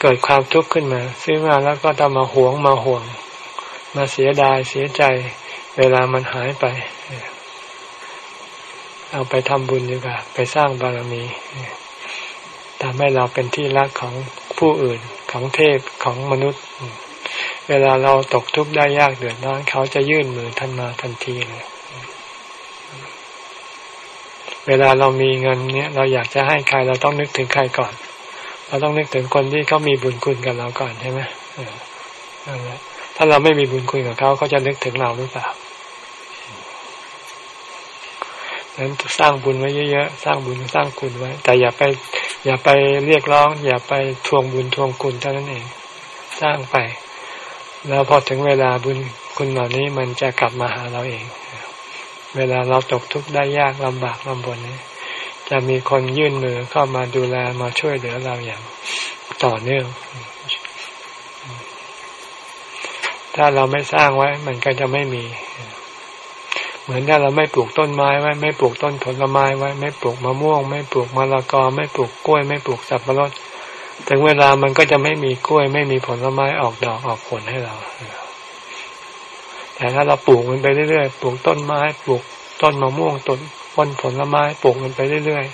เกิดความทุกข์ขึ้นมา ซื้อมาแล้วก็ต้องมาหวงมาห่วง มาเสียดายเสียใจ เวลามันหายไป เอาไปทำบุญดีกว่า ไปสร้างบารมีทำให้เราเป็นที่รักของผู้อื่นของเทพของมนุษย์ เวลาเราตกทุกข์ได้ยากเดือดร้อนเขาจะยื่นมือท่านมาทันทีเลยเวลาเรามีเงินเนี้ยเราอยากจะให้ใครเราต้องนึกถึงใครก่อน เราต้องนึกถึงคนที่เขามีบุญคุณกับเราก่อนใช่ไหมถ้าเราไม่มีบุญคุณกับเขาเขาจะนึกถึงเราหรือเปล่าดังนั้นสร้างบุญไว้เยอะๆ สร้างบุญสร้างคุณไว้ แต่อย่าไป อย่าไปเรียกร้อง อย่าไปทวงบุญทวงคุณเท่านั้นเอง สร้างไป แล้วพอถึงเวลาบุญคุณเหล่านี้มันจะกลับมาหาเราเอง เวลาเราตกทุกข์ได้ยากลำบากลำบนนี้ จะมีคนยื่นมือเข้ามาดูแลมาช่วยเหลือเราอย่างต่อเนื่อง ถ้าเราไม่สร้างไว้ มันก็จะไม่มี เหมือนถ้าเราไม่ปลูกต้นไม้ไว้ ไม่ปลูกต้นผลไม้ไว้ ไม่ปลูกมะม่วง ไม่ปลูกมะละกอ ไม่ปลูกกล้วย ไม่ปลูกสับปะรด ถึงเวลามันก็จะไม่มีกล้วย ไม่มีผลไม้ออกดอกออกผลให้เรา แต่ถ้าเราปลูกมันไปเรื่อยๆ ปลูกต้นไม้ ปลูกต้นมะม่วงต้น ต้นผลไม้ปลูกมันไปเรื่อย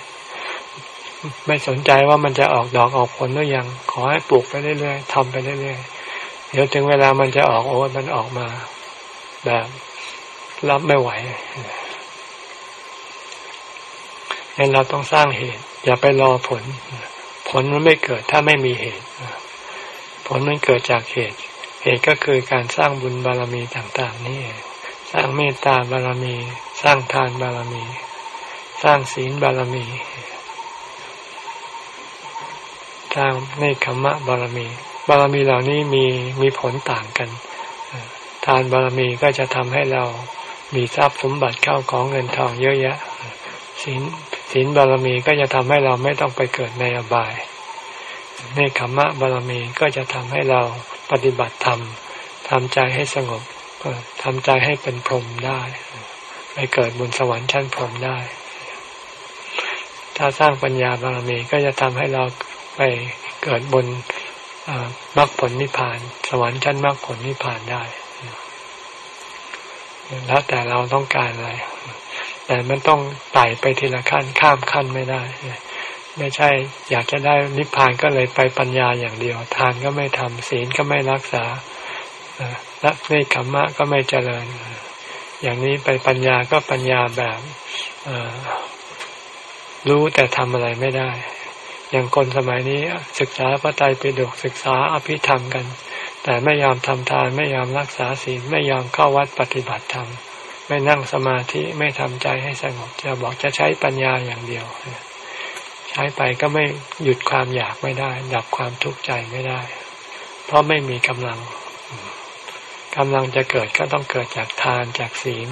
ๆ ไม่สนใจว่ามันจะออกดอกออกผลหรือยัง ขอให้ปลูกไปเรื่อยๆทำไปเรื่อยๆ เดี๋ยวถึงเวลามันจะออกโอ้มันออกมา แบบรับไม่ไหวงั้นเราต้องสร้างเหตุ อย่าไปรอผล ผลมันไม่เกิดถ้าไม่มีเหตุ ผลมันเกิดจากเหตุ เหตุก็คือการสร้างบุญบารมีต่าง ๆ นี่ สร้างเมตตาบารมี สร้างทานบารมี สร้างศีลบารมี สร้างเนขมะบารมี บารมีเหล่านี้มีมีผลต่างกัน ทานบารมีก็จะทำให้เรามีทรัพย์สมบัติเข้าของเงินทองเยอะแยะศีลศีลบารมีก็จะทำให้เราไม่ต้องไปเกิดในอบายเนคขมะบารมีก็จะทำให้เราปฏิบัติธรรมทำใจให้สงบทำใจให้เป็นพรหมได้ ไปเกิดบนสวรรค์ชั้นพรหมได้ ถ้าสร้างปัญญาบารมีก็จะทำให้เราไปเกิดบนมรรคผลนิพพาน สวรรค์ชั้นมรรคผลนิพพานได้ แล้วแต่เราต้องการอะไร แต่มันต้องไต่ไปทีละขั้นข้ามขั้นไม่ได้ ไม่ใช่ อยากจะได้นิพพานก็เลยไปปัญญาอย่างเดียว ทานก็ไม่ทำศีลก็ไม่รักษาละเนคขมมะก็ไม่เจริญ อย่างนี้ไปปัญญาก็ปัญญาแบบ รู้แต่ทำอะไรไม่ได้ อย่างคนสมัยนี้ศึกษาพระไตรปิฎกศึกษาอภิธรรมกัน แต่ไม่ยอมทำทานไม่ยอมรักษาศีลไม่ยอมเข้าวัดปฏิบัติธรรมไม่นั่งสมาธิไม่ทำใจให้สงบจะบอกจะใช้ปัญญาอย่างเดียว ใช้ไปก็ไม่หยุดความอยากไม่ได้ ดับความทุกข์ใจไม่ได้ เพราะไม่มีกำลังกำลังจะเกิดก็ต้องเกิดจากทานจากศีล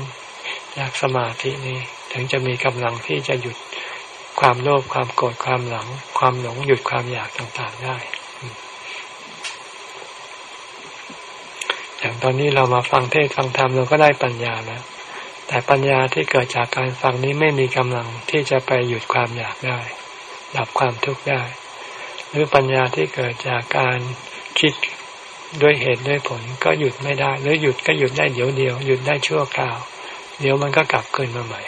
จากสมาธินี้ ถึงจะมีกำลังที่จะหยุด ความโลภความโกรธความหลัง ความหลงหยุดความอยากต่างๆได้อย่างตอนนี้เรามาฟังเทศฟังธรรมเราก็ได้ปัญญาแล้ว แต่ปัญญาที่เกิดจากการฟังนี้ไม่มีกำลังที่จะไปหยุดความอยากได้ ดับความทุกข์ได้ หรือปัญญาที่เกิดจากการคิดด้วยเหตุด้วยผลก็หยุดไม่ได้ หรือหยุดก็หยุดได้เดี๋ยวเดียวหยุดได้ชั่วคราว เดี๋ยวมันก็กลับคืนมาใหม่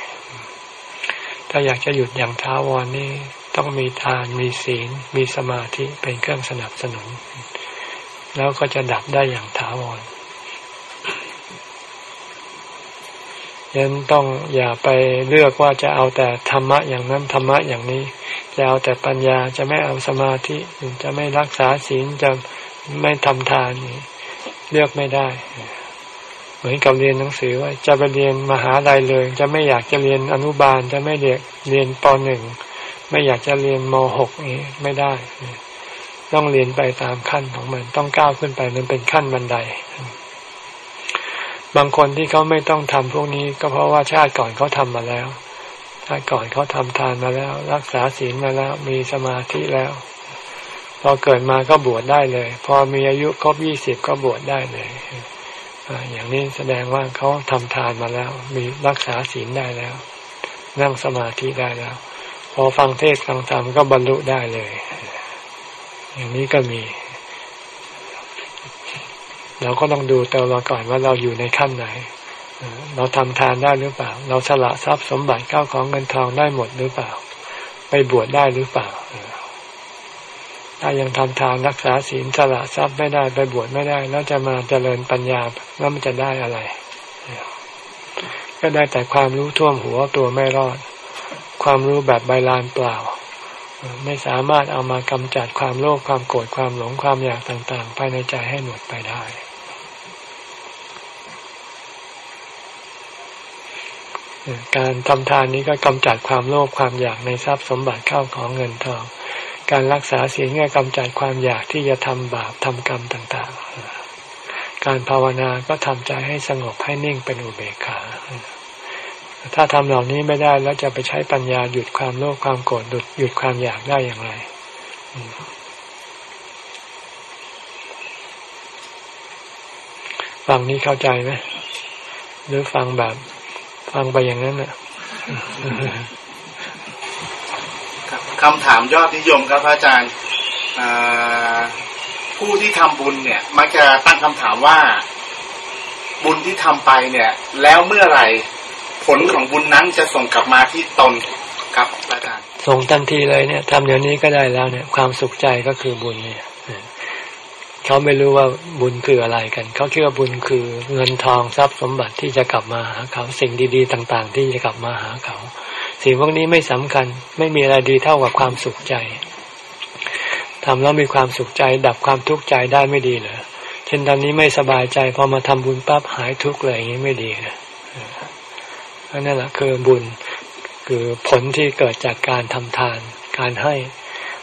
ถ้าอยากจะหยุดอย่างท้าวรนี่ต้องมีทานมีศีล มีสมาธิเป็นเครื่องสนับสนุน แล้วก็จะดับได้อย่างท้าวรยันต้องอย่าไปเลือกว่าจะเอาแต่ธรรมะอย่างนั้นธรรมะอย่างนี้ จะเอาแต่ปัญญาจะไม่เอาสมาธิ จะไม่รักษาศีลจะไม่ทำทานเลือกไม่ได้ เหมือนกับเรียนหนังสือว่าจะไปเรียนมหาลัยเลย จะไม่อยากจะเรียนอนุบาล จะไม่เรียนเรียนปหนึ่งไม่อยากจะเรียนมหกนี้ไม่ได้ ต้องเรียนไปตามขั้นของมัน ต้องก้าวขึ้นไปมันเป็นขั้นบันได บางคนที่เขาไม่ต้องทำพวกนี้ ก็เพราะว่าชาติก่อนเขาทำมาแล้วชาติก่อนเขาทำทานมาแล้ว รักษาศีลมาแล้ว มีสมาธิแล้ว พอเกิดมาก็บวชได้เลย พอมีอายุครบยี่สิบก็บวชได้เลย อย่างนี้แสดงว่าเขาทำทานมาแล้ว มีรักษาศีลได้แล้ว นั่งสมาธิได้แล้ว พอฟังเทศฟังธรรมก็บรรลุได้เลย อย่างนี้ก็มี เราก็ต้องดูตัวเราก่อนว่าเราอยู่ในขั้นไหน เราทำทานได้หรือเปล่า เราสละทรัพย์สมบัติเข้าของเงินทองได้หมดหรือเปล่า ไปบวชได้หรือเปล่า ถ้ายังทำทานรักษาศีลสละทรัพย์ไม่ได้ไปบวชไม่ได้ แล้วจะมาเจริญปัญญาแล้วมันจะได้อะไร ก็ได้แต่ความรู้ท่วมหัวตัวไม่รอด ความรู้แบบใบลานเปล่า ไม่สามารถเอามากำจัดความโลภความโกรธความหลงความอยากต่างๆ ภายในใจให้หมดไปได้การทำทานนี้ก็กำจัดความโลภความอยากในทรัพย์สมบัติเข้าของเงินทอง การรักษาศีลก็กำจัดความอยากที่จะทำบาปทำกรรมต่าง ๆ การภาวนาก็ทำใจให้สงบให้นิ่งเป็นอุเบกขา ถ้าทำเหล่านี้ไม่ได้แล้วจะไปใช้ปัญญาหยุดความโลภความโกรธหยุดความอยากได้อย่างไรฟังนี้เข้าใจไหมหรือฟังแบบ ฟังไปอย่างนั้นน่ะ
คำถามยอดนิยมครับอาจารย์ผู้ที่ทำบุญเนี่ย มักจะตั้งคำถามว่าบุญที่ทำไปเนี่ย แล้วเมื่อไหร่ผลของบุญนั้นจะส่งกลับมาที่ตนครับอาจารย์
ส่งทันทีเลยเนี่ยทำเดี๋ยวนี้ก็ได้แล้วเนี่ย ความสุขใจก็คือบุญเนี่ยเขาไม่รู้ว่าบุญคืออะไรกัน เขาคิดว่าบุญคือเงินทองทรัพย์สมบัติที่จะกลับมาหาเขาสิ่งดี ๆ ต่าง ๆ ที่จะกลับมาหาเขา สิ่งพวกนี้ไม่สำคัญ ไม่มีอะไรดีเท่ากับความสุขใจทำแล้วมีความสุขใจ ดับความทุกข์ใจได้ไม่ดีเหรอเช่นตอนนี้ไม่สบายใจพอมาทำบุญปั๊บหายทุกข์เลยอย่างนี้ไม่ดีนะนั่นแหละคือบุญคือผลที่เกิดจากการทำทาน การให้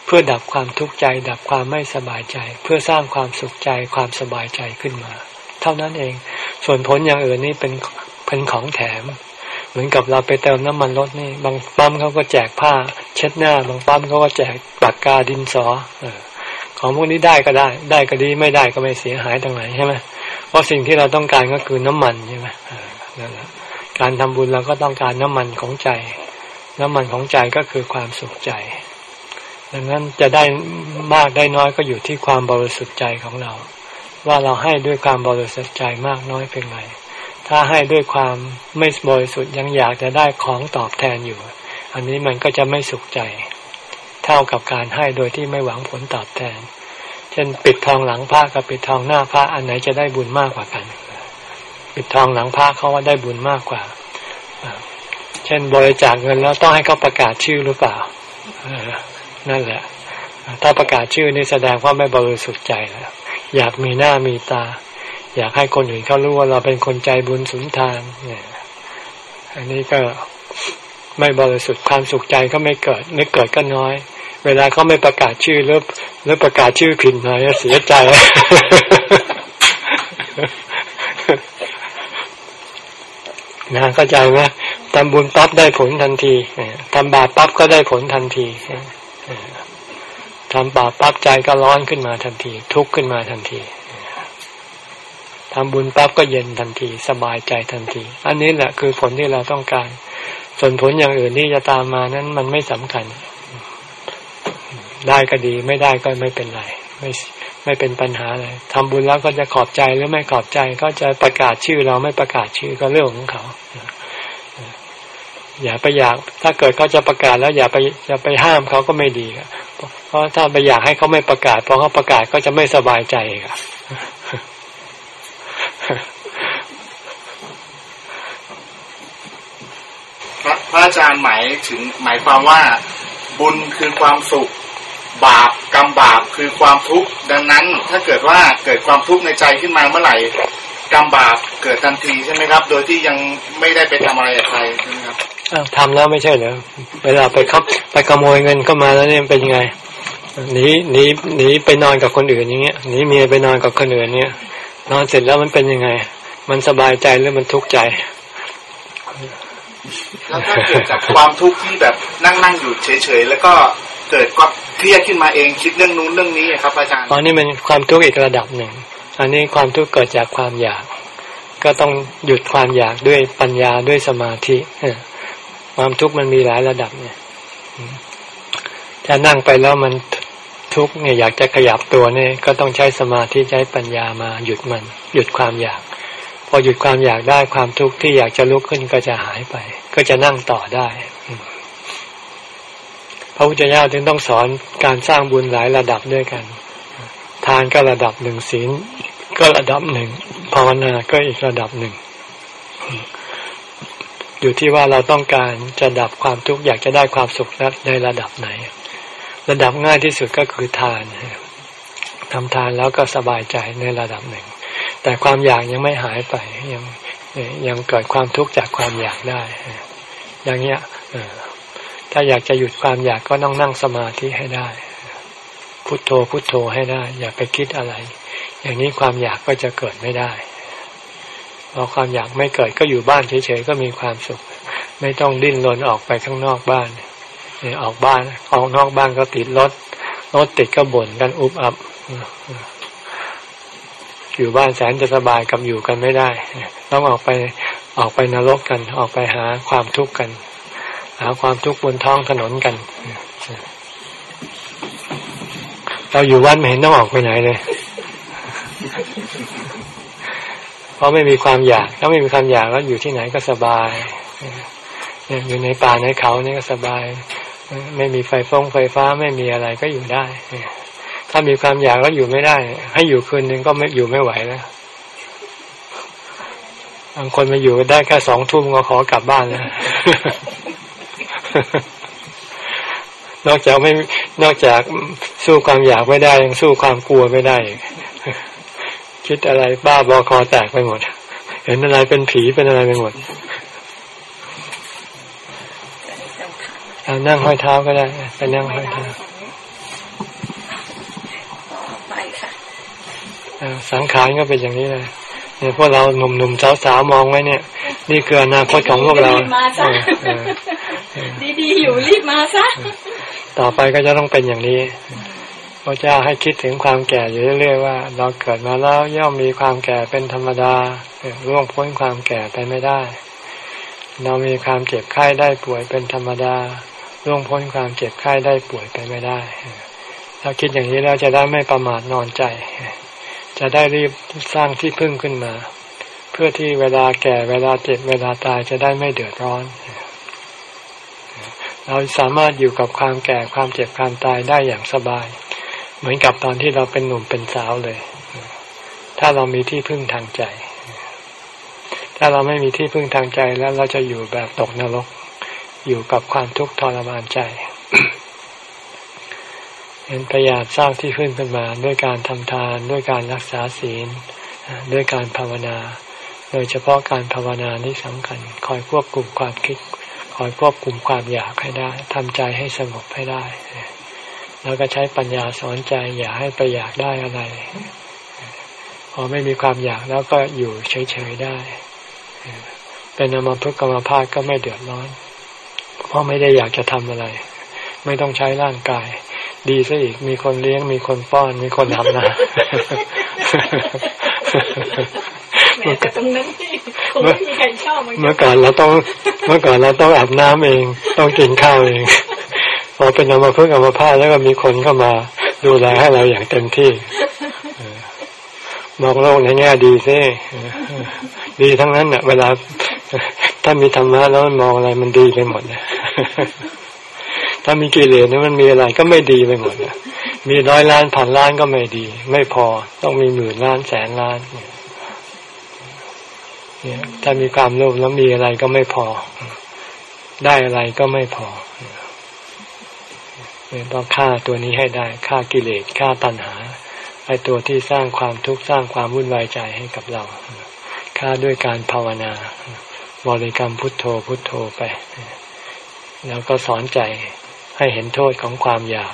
เพื่อดับความทุกข์ใจ ดับความไม่สบายใจ เพื่อสร้างความสุขใจความสบายใจขึ้นมา เท่านั้นเอง ส่วนผลอย่างอื่นนี่เป็นเป็นของแถม เหมือนกับเราไปเติมน้ำมันรถนี่ บางปั๊มเขาก็แจกผ้า เช็ดหน้า บางปั๊มเขาก็แจกปากกาดินสอเออของพวกนี้ได้ก็ได้ ได้ก็ดีไม่ได้ก็ไม่เสียหายตรงไหนใช่ไหมเพราะสิ่งที่เราต้องการก็คือน้ำมันใช่ไหมนั่นแหละการทำบุญเราก็ต้องการน้ำมันของใจ น้ำมันของใจก็คือความสุขใจ ดังนั้นจะได้มากได้น้อยก็อยู่ที่ความบริสุทธิ์ใจของเรา ว่าเราให้ด้วยความบริสุทธิ์ใจมากน้อยเพียงไร ถ้าให้ด้วยความไม่บริสุทธิ์ยังอยากจะได้ของตอบแทนอยู่ อันนี้มันก็จะไม่สุขใจ เท่ากับการให้โดยที่ไม่หวังผลตอบแทน เช่นปิดทองหลังพระกับปิดทองหน้าพระอันไหนจะได้บุญมากกว่ากัน ปิดทองหลังพระเขาว่าได้บุญมากกว่า เช่นบริจาคเงินแล้วต้องให้เขาประกาศชื่อหรือเปล่านั่นแหละ ถ้าประกาศชื่อนี่แสดงว่าไม่บริสุทธิ์ใจแล้วอยากมีหน้ามีตา อยากให้คนอื่นเขารู้ว่าเราเป็นคนใจบุญสุนทานเนี่ยอันนี้ก็ไม่บริสุทธิ์ความสุขใจก็ไม่เกิด ไม่เกิดก็น้อย เวลาเขาไม่ประกาศชื่อหรือหรือประกาศชื่อผิดหน่อยเสียใจ นะเข้าใจไหมทำบุญปั๊บได้ผลทันทีทำบาปปั๊บก็ได้ผลทันทีทำบาปปั๊บใจก็ร้อนขึ้นมาทันที ทุกข์ขึ้นมาทันที ทำบุญปั๊บก็เย็นทันที สบายใจทันที อันนี้แหละคือผลที่เราต้องการ ส่วนผลอย่างอื่นที่จะตามมานั้นมันไม่สำคัญ ได้ก็ดีไม่ได้ก็ไม่เป็นไร ไม่ไม่เป็นปัญหาเลยทำบุญแล้วก็จะขอบใจหรือไม่ขอบใจก็จะประกาศชื่อเราไม่ประกาศชื่อก็เรื่องของเขาอย่าไปอยาก ถ้าเกิดเขาจะประกาศแล้วอย่าไปอย่าไปห้ามเขาก็ไม่ดีเพราะถ้าไปอยากให้เขาไม่ประกาศพอเขาประกาศก็จะไม่สบายใจครับ
พระอาจารย์หมายถึงหมายความว่า บุญคือความสุข บาปกรรมบาปคือความทุกข์ดังนั้น ถ้าเกิดว่าเกิดความทุกข์ในใจขึ้นมาเมื่อไหร่กรรมบาปเกิดทันทีใช่ไหมครับ โดยที่ยังไม่ได้ไปทำอะไรกับใครใช่ไหมครับ
ทำแล้วไม่ใช่เหรอเวลาไปคับไปขโมยเงินเข้ามาแล้วเนี่ยเป็นยังไงหนีหนีหนีไปนอนกับคนอื่นอย่างเงี้ยหนีเมียไปนอนกับคนอื่นเนี่ย นอนเสร็จแล้วมันเป็นยังไง มันสบายใจหรือมันทุกข์ใจ
แล้วถ้าเกิดจากความทุกข์ที่แบบนั่งนั่งอยู่เฉยๆแล้วก็เกิดก็เครียดขึ้นมาเองคิดเรื่องนู้นเรื่องนี้ครับอาจารย์
ตอนนี้มันความทุกข์อีกระดับหนึ่ง อันนี้ความทุกข์เกิดจากความอยาก ก็ต้องหยุดความอยากด้วยปัญญาด้วยสมาธิความทุกข์มันมีหลายระดับเนี่ยถ้านั่งไปแล้วมัน ทุกข์เนี่ยอยากจะขยับตัวเนี่ยก็ต้องใช้สมาธิใช้ปัญญามาหยุดมัน หยุดความอยาก พอหยุดความอยากได้ความทุกข์ที่อยากจะลุกขึ้นก็จะหายไป ก็จะนั่งต่อได้พระพุทธเจ้าจึงต้องสอนการสร้างบุญหลายระดับด้วยกัน ทานก็ระดับหนึ่งศีลก็ระดับหนึ่งภาวนาก็อีกระดับหนึ่ง อยู่ที่ว่าเราต้องการจะดับความทุกข์อยากจะได้ความสุขในระดับไหน ระดับง่ายที่สุดก็คือทานทำทานแล้วก็สบายใจในระดับหนึ่ง แต่ความอยากยังไม่หายไปยังยังเกิดความทุกข์จากความอยากได้ อย่างเงี้ยถ้าอยากจะหยุดความอยากก็ต้องนั่งสมาธิให้ได้ พุโทโธพุโทโธให้ได้ อย่าไปคิดอะไร อย่างนี้ความอยากก็จะเกิดไม่ได้พอความอยากไม่เกิดก็อยู่บ้านเฉยๆก็มีความสุข ไม่ต้องดิ้นรนออกไปข้างนอกบ้านเนี่ยออกบ้านออกนอกบ้านก็ติดรถรถติดก็บ่นกันอุบอับอยู่บ้านแสนจะสบายกับอยู่กันไม่ได้ ต้องออกไปออกไปนรกกัน ออกไปหาความทุกข์กัน หาความทุกข์บนท้องถนนกัน เราอยู่วัดไม่เห็นต้องออกไปไหนเลยเพราะไม่มีความอยาก ถ้าไม่มีความอยากแล้วอยู่ที่ไหนก็สบายอยู่ในป่าในเขานี่ก็สบาย ไม่มีไฟฟ้องไฟฟ้าไม่มีอะไรก็อยู่ได้ ถ้ามีความอยากก็อยู่ไม่ได้ ให้อยู่คืนนึงก็ไม่อยู่ไม่ไหวแล้วบางคนมาอยู่ได้แค่สองทุ่มก็ขอกลับบ้านแล้วนอกจากไม่นอกจากสู้ความอยากไม่ได้ยังสู้ความกลัวไม่ได้ คิดอะไรบ้าบอคอแตกไปหมด เห็นอะไรเป็นผีเป็นอะไรไปหมด นั่งห้อยเท้าก็ได้ไปนั่งห้อยเท้าสังขารก็เป็นอย่างนี้เลยเนี่ยพวกเราหนุ่มหนุ่มสาวสาวมองไว้เนี่ย นี่คืออนาคตของพวกเรา
ดีๆอยู่รีบมาซะ
ต่อไปก็จะต้องเป็นอย่างนี้พระเจ้าให้คิดถึงความแก่อยู่เรื่อยๆว่า เราเกิดมาแล้วย่อมมีความแก่เป็นธรรมดาร่วงพ้นความแก่ไปไม่ได้ เรามีความเจ็บไข้ได้ป่วยเป็นธรรมดา ร่วงพ้นความเจ็บไข้ได้ป่วยไปไม่ได้ ถ้าคิดอย่างนี้แล้วจะได้ไม่ประมาทนอนใจ จะได้รีบสร้างที่พึ่งขึ้นมา เพื่อที่เวลาแก่เวลาเจ็บเวลาตายจะได้ไม่เดือดร้อน เราสามารถอยู่กับความแก่ความเจ็บความตายได้อย่างสบาย เหมือนกับตอนที่เราเป็นหนุ่มเป็นสาวเลย ถ้าเรามีที่พึ่งทางใจ ถ้าเราไม่มีที่พึ่งทางใจแล้วเราจะอยู่แบบตกนรก อยู่กับความทุกข์ทรมานใจเห็นพยายามสร้างที่พึ่งขึ้นมา ด้วยการทำทาน ด้วยการรักษาศีล ด้วยการภาวนา โดยเฉพาะการภาวนานี่สำคัญ คอยควบคุมความคิด คอยควบคุมความอยากให้ได้ทำใจให้สงบให้ได้ แล้วก็ใช้ปัญญาสอนใจอย่าให้ไปอยากได้อะไร พอไม่มีความอยากแล้วก็อยู่เฉยๆได้ เป็นอมภพกรรมภาคก็ไม่เดือดร้อน เพราะไม่ได้อยากจะทำอะไร ไม่ต้องใช้ร่างกาย ดีซะอีกมีคนเลี้ยง มีคนป้อน มีคนทำนะ
เมื่อตรงนั้นคงไม่มีใครชอบ
เมื่อก่อนเราต้องเมื่อก่อนเราต้องอาบน้ำเอง ต้องกินข้าวเอง พอเป็นอามาพึ่งอามาผ้าแล้วก็มีคนเข้ามา ดูแลให้เราอย่างเต็มที่มองโลกในแง่ดีซิ ดีทั้งนั้นเน่ะ เวลาถ้ามีธรรมะแล้วมันมองอะไรมันดีไปหมดนี่ยถ้ามีกิเลสนี่มันมีอะไรก็ไม่ดีไปหมดนะมีร้อยล้านพันล้านก็ไม่ดี ไม่พอต้องมีหมื่นล้านแสนล้านเนี่ยถ้ามีความโลภแล้วมีอะไรก็ไม่พอ ได้อะไรก็ไม่พอเนี่ยต้องฆ่าตัวนี้ให้ได้ฆ่ากิเลสฆ่าตัณหาไอตัวที่สร้างความทุกข์สร้างความวุ่นวายใจให้กับเรา ฆ่าด้วยการภาวนา บริกรรมพุทโธพุทโธไป แล้วก็สอนใจให้เห็นโทษของความอยาก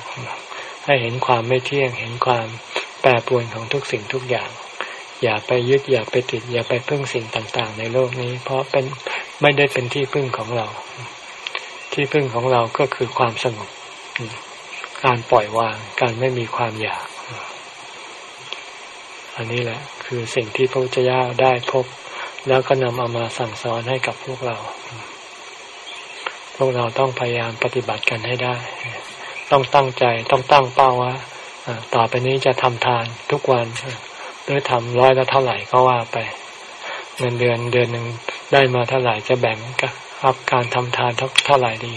ให้เห็นความไม่เที่ยง เห็นความแปรปรวนของทุกสิ่งทุกอย่าง อย่าไปยึดอย่าไปติด อย่าไปพึ่งสิ่งต่างๆ ในโลกนี้ เพราะเป็นไม่ได้เป็นที่พึ่งของเรา ที่พึ่งของเราก็คือความสงบการปล่อยวาง การไม่มีความอยาก อันนี้แหละ คือสิ่งที่พระพุทธเจ้าได้พบ แล้วก็นำเอามาสั่งสอนให้กับพวกเรา พวกเราต้องพยายามปฏิบัติกันให้ได้ ต้องตั้งใจต้องตั้งเป้าว่าต่อไปนี้จะทำทานทุกวันหรือทำร้อยละเท่าไหร่ก็ว่าไป เงินเดือนเดือนหนึ่งได้มาเท่าไหร่จะแบ่งกับการทำทานเท่าไหร่ดี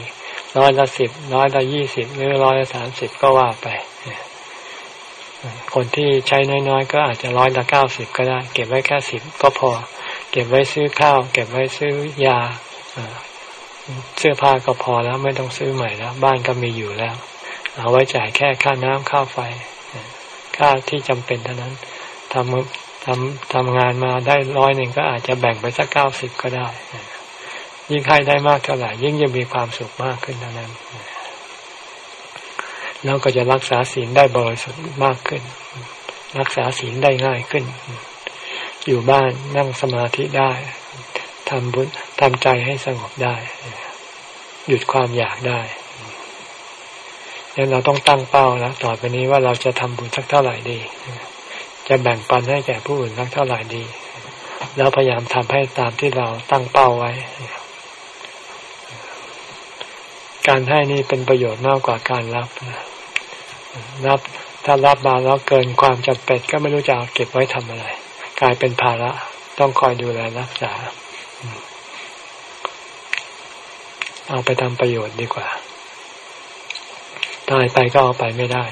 ร้อยละสิบร้อยละยี่สิบหรือร้อยละสามสิบก็ว่าไป คนที่ใช้น้อยๆ ก็อาจจะร้อยละเก้าสิบก็ได้ เก็บไว้แค่สิบก็พอ เก็บไว้ซื้อข้าว เก็บไว้ซื้อยาเสื้อผ้าก็พอแล้วไม่ต้องซื้อใหม่แล้วบ้านก็มีอยู่แล้ว เอาไว้จ่ายแค่ค่าน้ำค่าไฟค่าที่จำเป็นเท่านั้นทำทำทำงานมาได้ร้อยหนึ่งก็อาจจะแบ่งไปสักเก้าสิบก็ได้ ยิ่งให้ได้มากเท่าไหร่ยิ่งจะมีความสุขมากขึ้นเท่านั้น แล้วก็จะรักษาศีลได้บริสุทธิ์มากขึ้น รักษาศีลได้ง่ายขึ้น อยู่บ้านนั่งสมาธิได้ทำบุญทำใจให้สงบได้ หยุดความอยากได้ดังนั้นเราต้องตั้งเป้าแล้วต่อไปนี้ว่าเราจะทำบุญสักเท่าไหร่ดี จะแบ่งปันให้แก่ผู้อื่นสักเท่าไหร่ดี แล้วพยายามทำให้ตามที่เราตั้งเป้าไว้ การให้นี่เป็นประโยชน์มากกว่าการรับนะ รับถ้ารับมาแล้วเกินความจำเป็นก็ไม่รู้จะเก็บไว้ทำอะไร กลายเป็นภาระต้องคอยดูแลรักษา เอาไปทำประโยชน์ดีกว่าตายไปก็เอาไปไม่ได้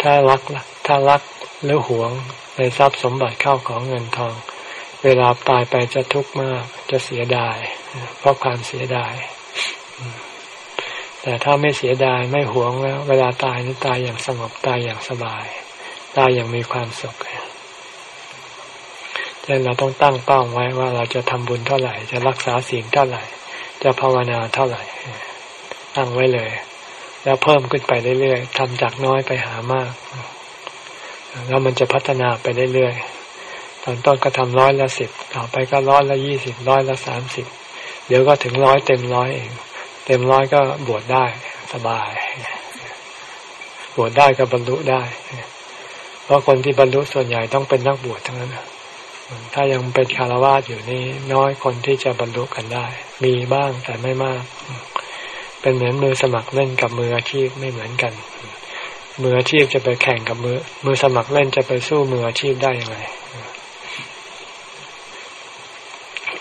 ถ้ารักถ้ารักหรือหวงในทรัพย์สมบัติเข้าของเงินทอง เวลาตายไปจะทุกข์มากจะเสียดาย เพราะความเสียดาย แต่ถ้าไม่เสียดายไม่หวงแล้วเวลาตายนี่ตายอย่างสงบตายอย่างสบาย ตายอย่างมีความสุขดังนั้นเราต้องตั้งเป้าไว้ว่าเราจะทำบุญเท่าไหร่ จะรักษาสิ่งเท่าไหร่ จะภาวนาเท่าไหร่ ตั้งไว้เลย แล้วเพิ่มขึ้นไปเรื่อยๆทำจากน้อยไปหามาก แล้วมันจะพัฒนาไปเรื่อยๆตอนต้นก็ทำร้อยละสิบต่อไปก็ร้อยละยี่สิบร้อยละสามสิบเดี๋ยวก็ถึงร้อยเต็มร้อยเอง เต็มร้อยก็บวชได้สบาย บวชได้ก็บรรลุได้ เพราะคนที่บรรลุส่วนใหญ่ต้องเป็นนักบวชทั้งนั้นถ้ายังเป็นคารวะอยู่นี่น้อยคนที่จะบรรลุกันได้ มีบ้างแต่ไม่มาก เป็นเหมือนมือสมัครเล่นกับมืออาชีพไม่เหมือนกัน มืออาชีพจะไปแข่งกับมือ มือสมัครเล่นจะไปสู้มืออาชีพได้ยังไง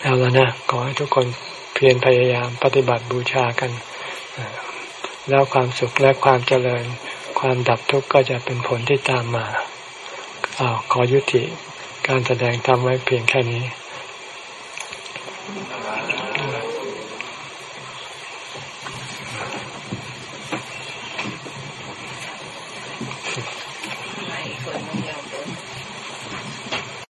เอาแล้วนะขอให้ทุกคน เพียรพยายามปฏิบัติบูชากัน แล้วความสุขและความเจริญ ความดับทุกข์ก็จะเป็นผลที่ตามมาอาขอยุติการแสดงทำไว้เพียงแค่นี้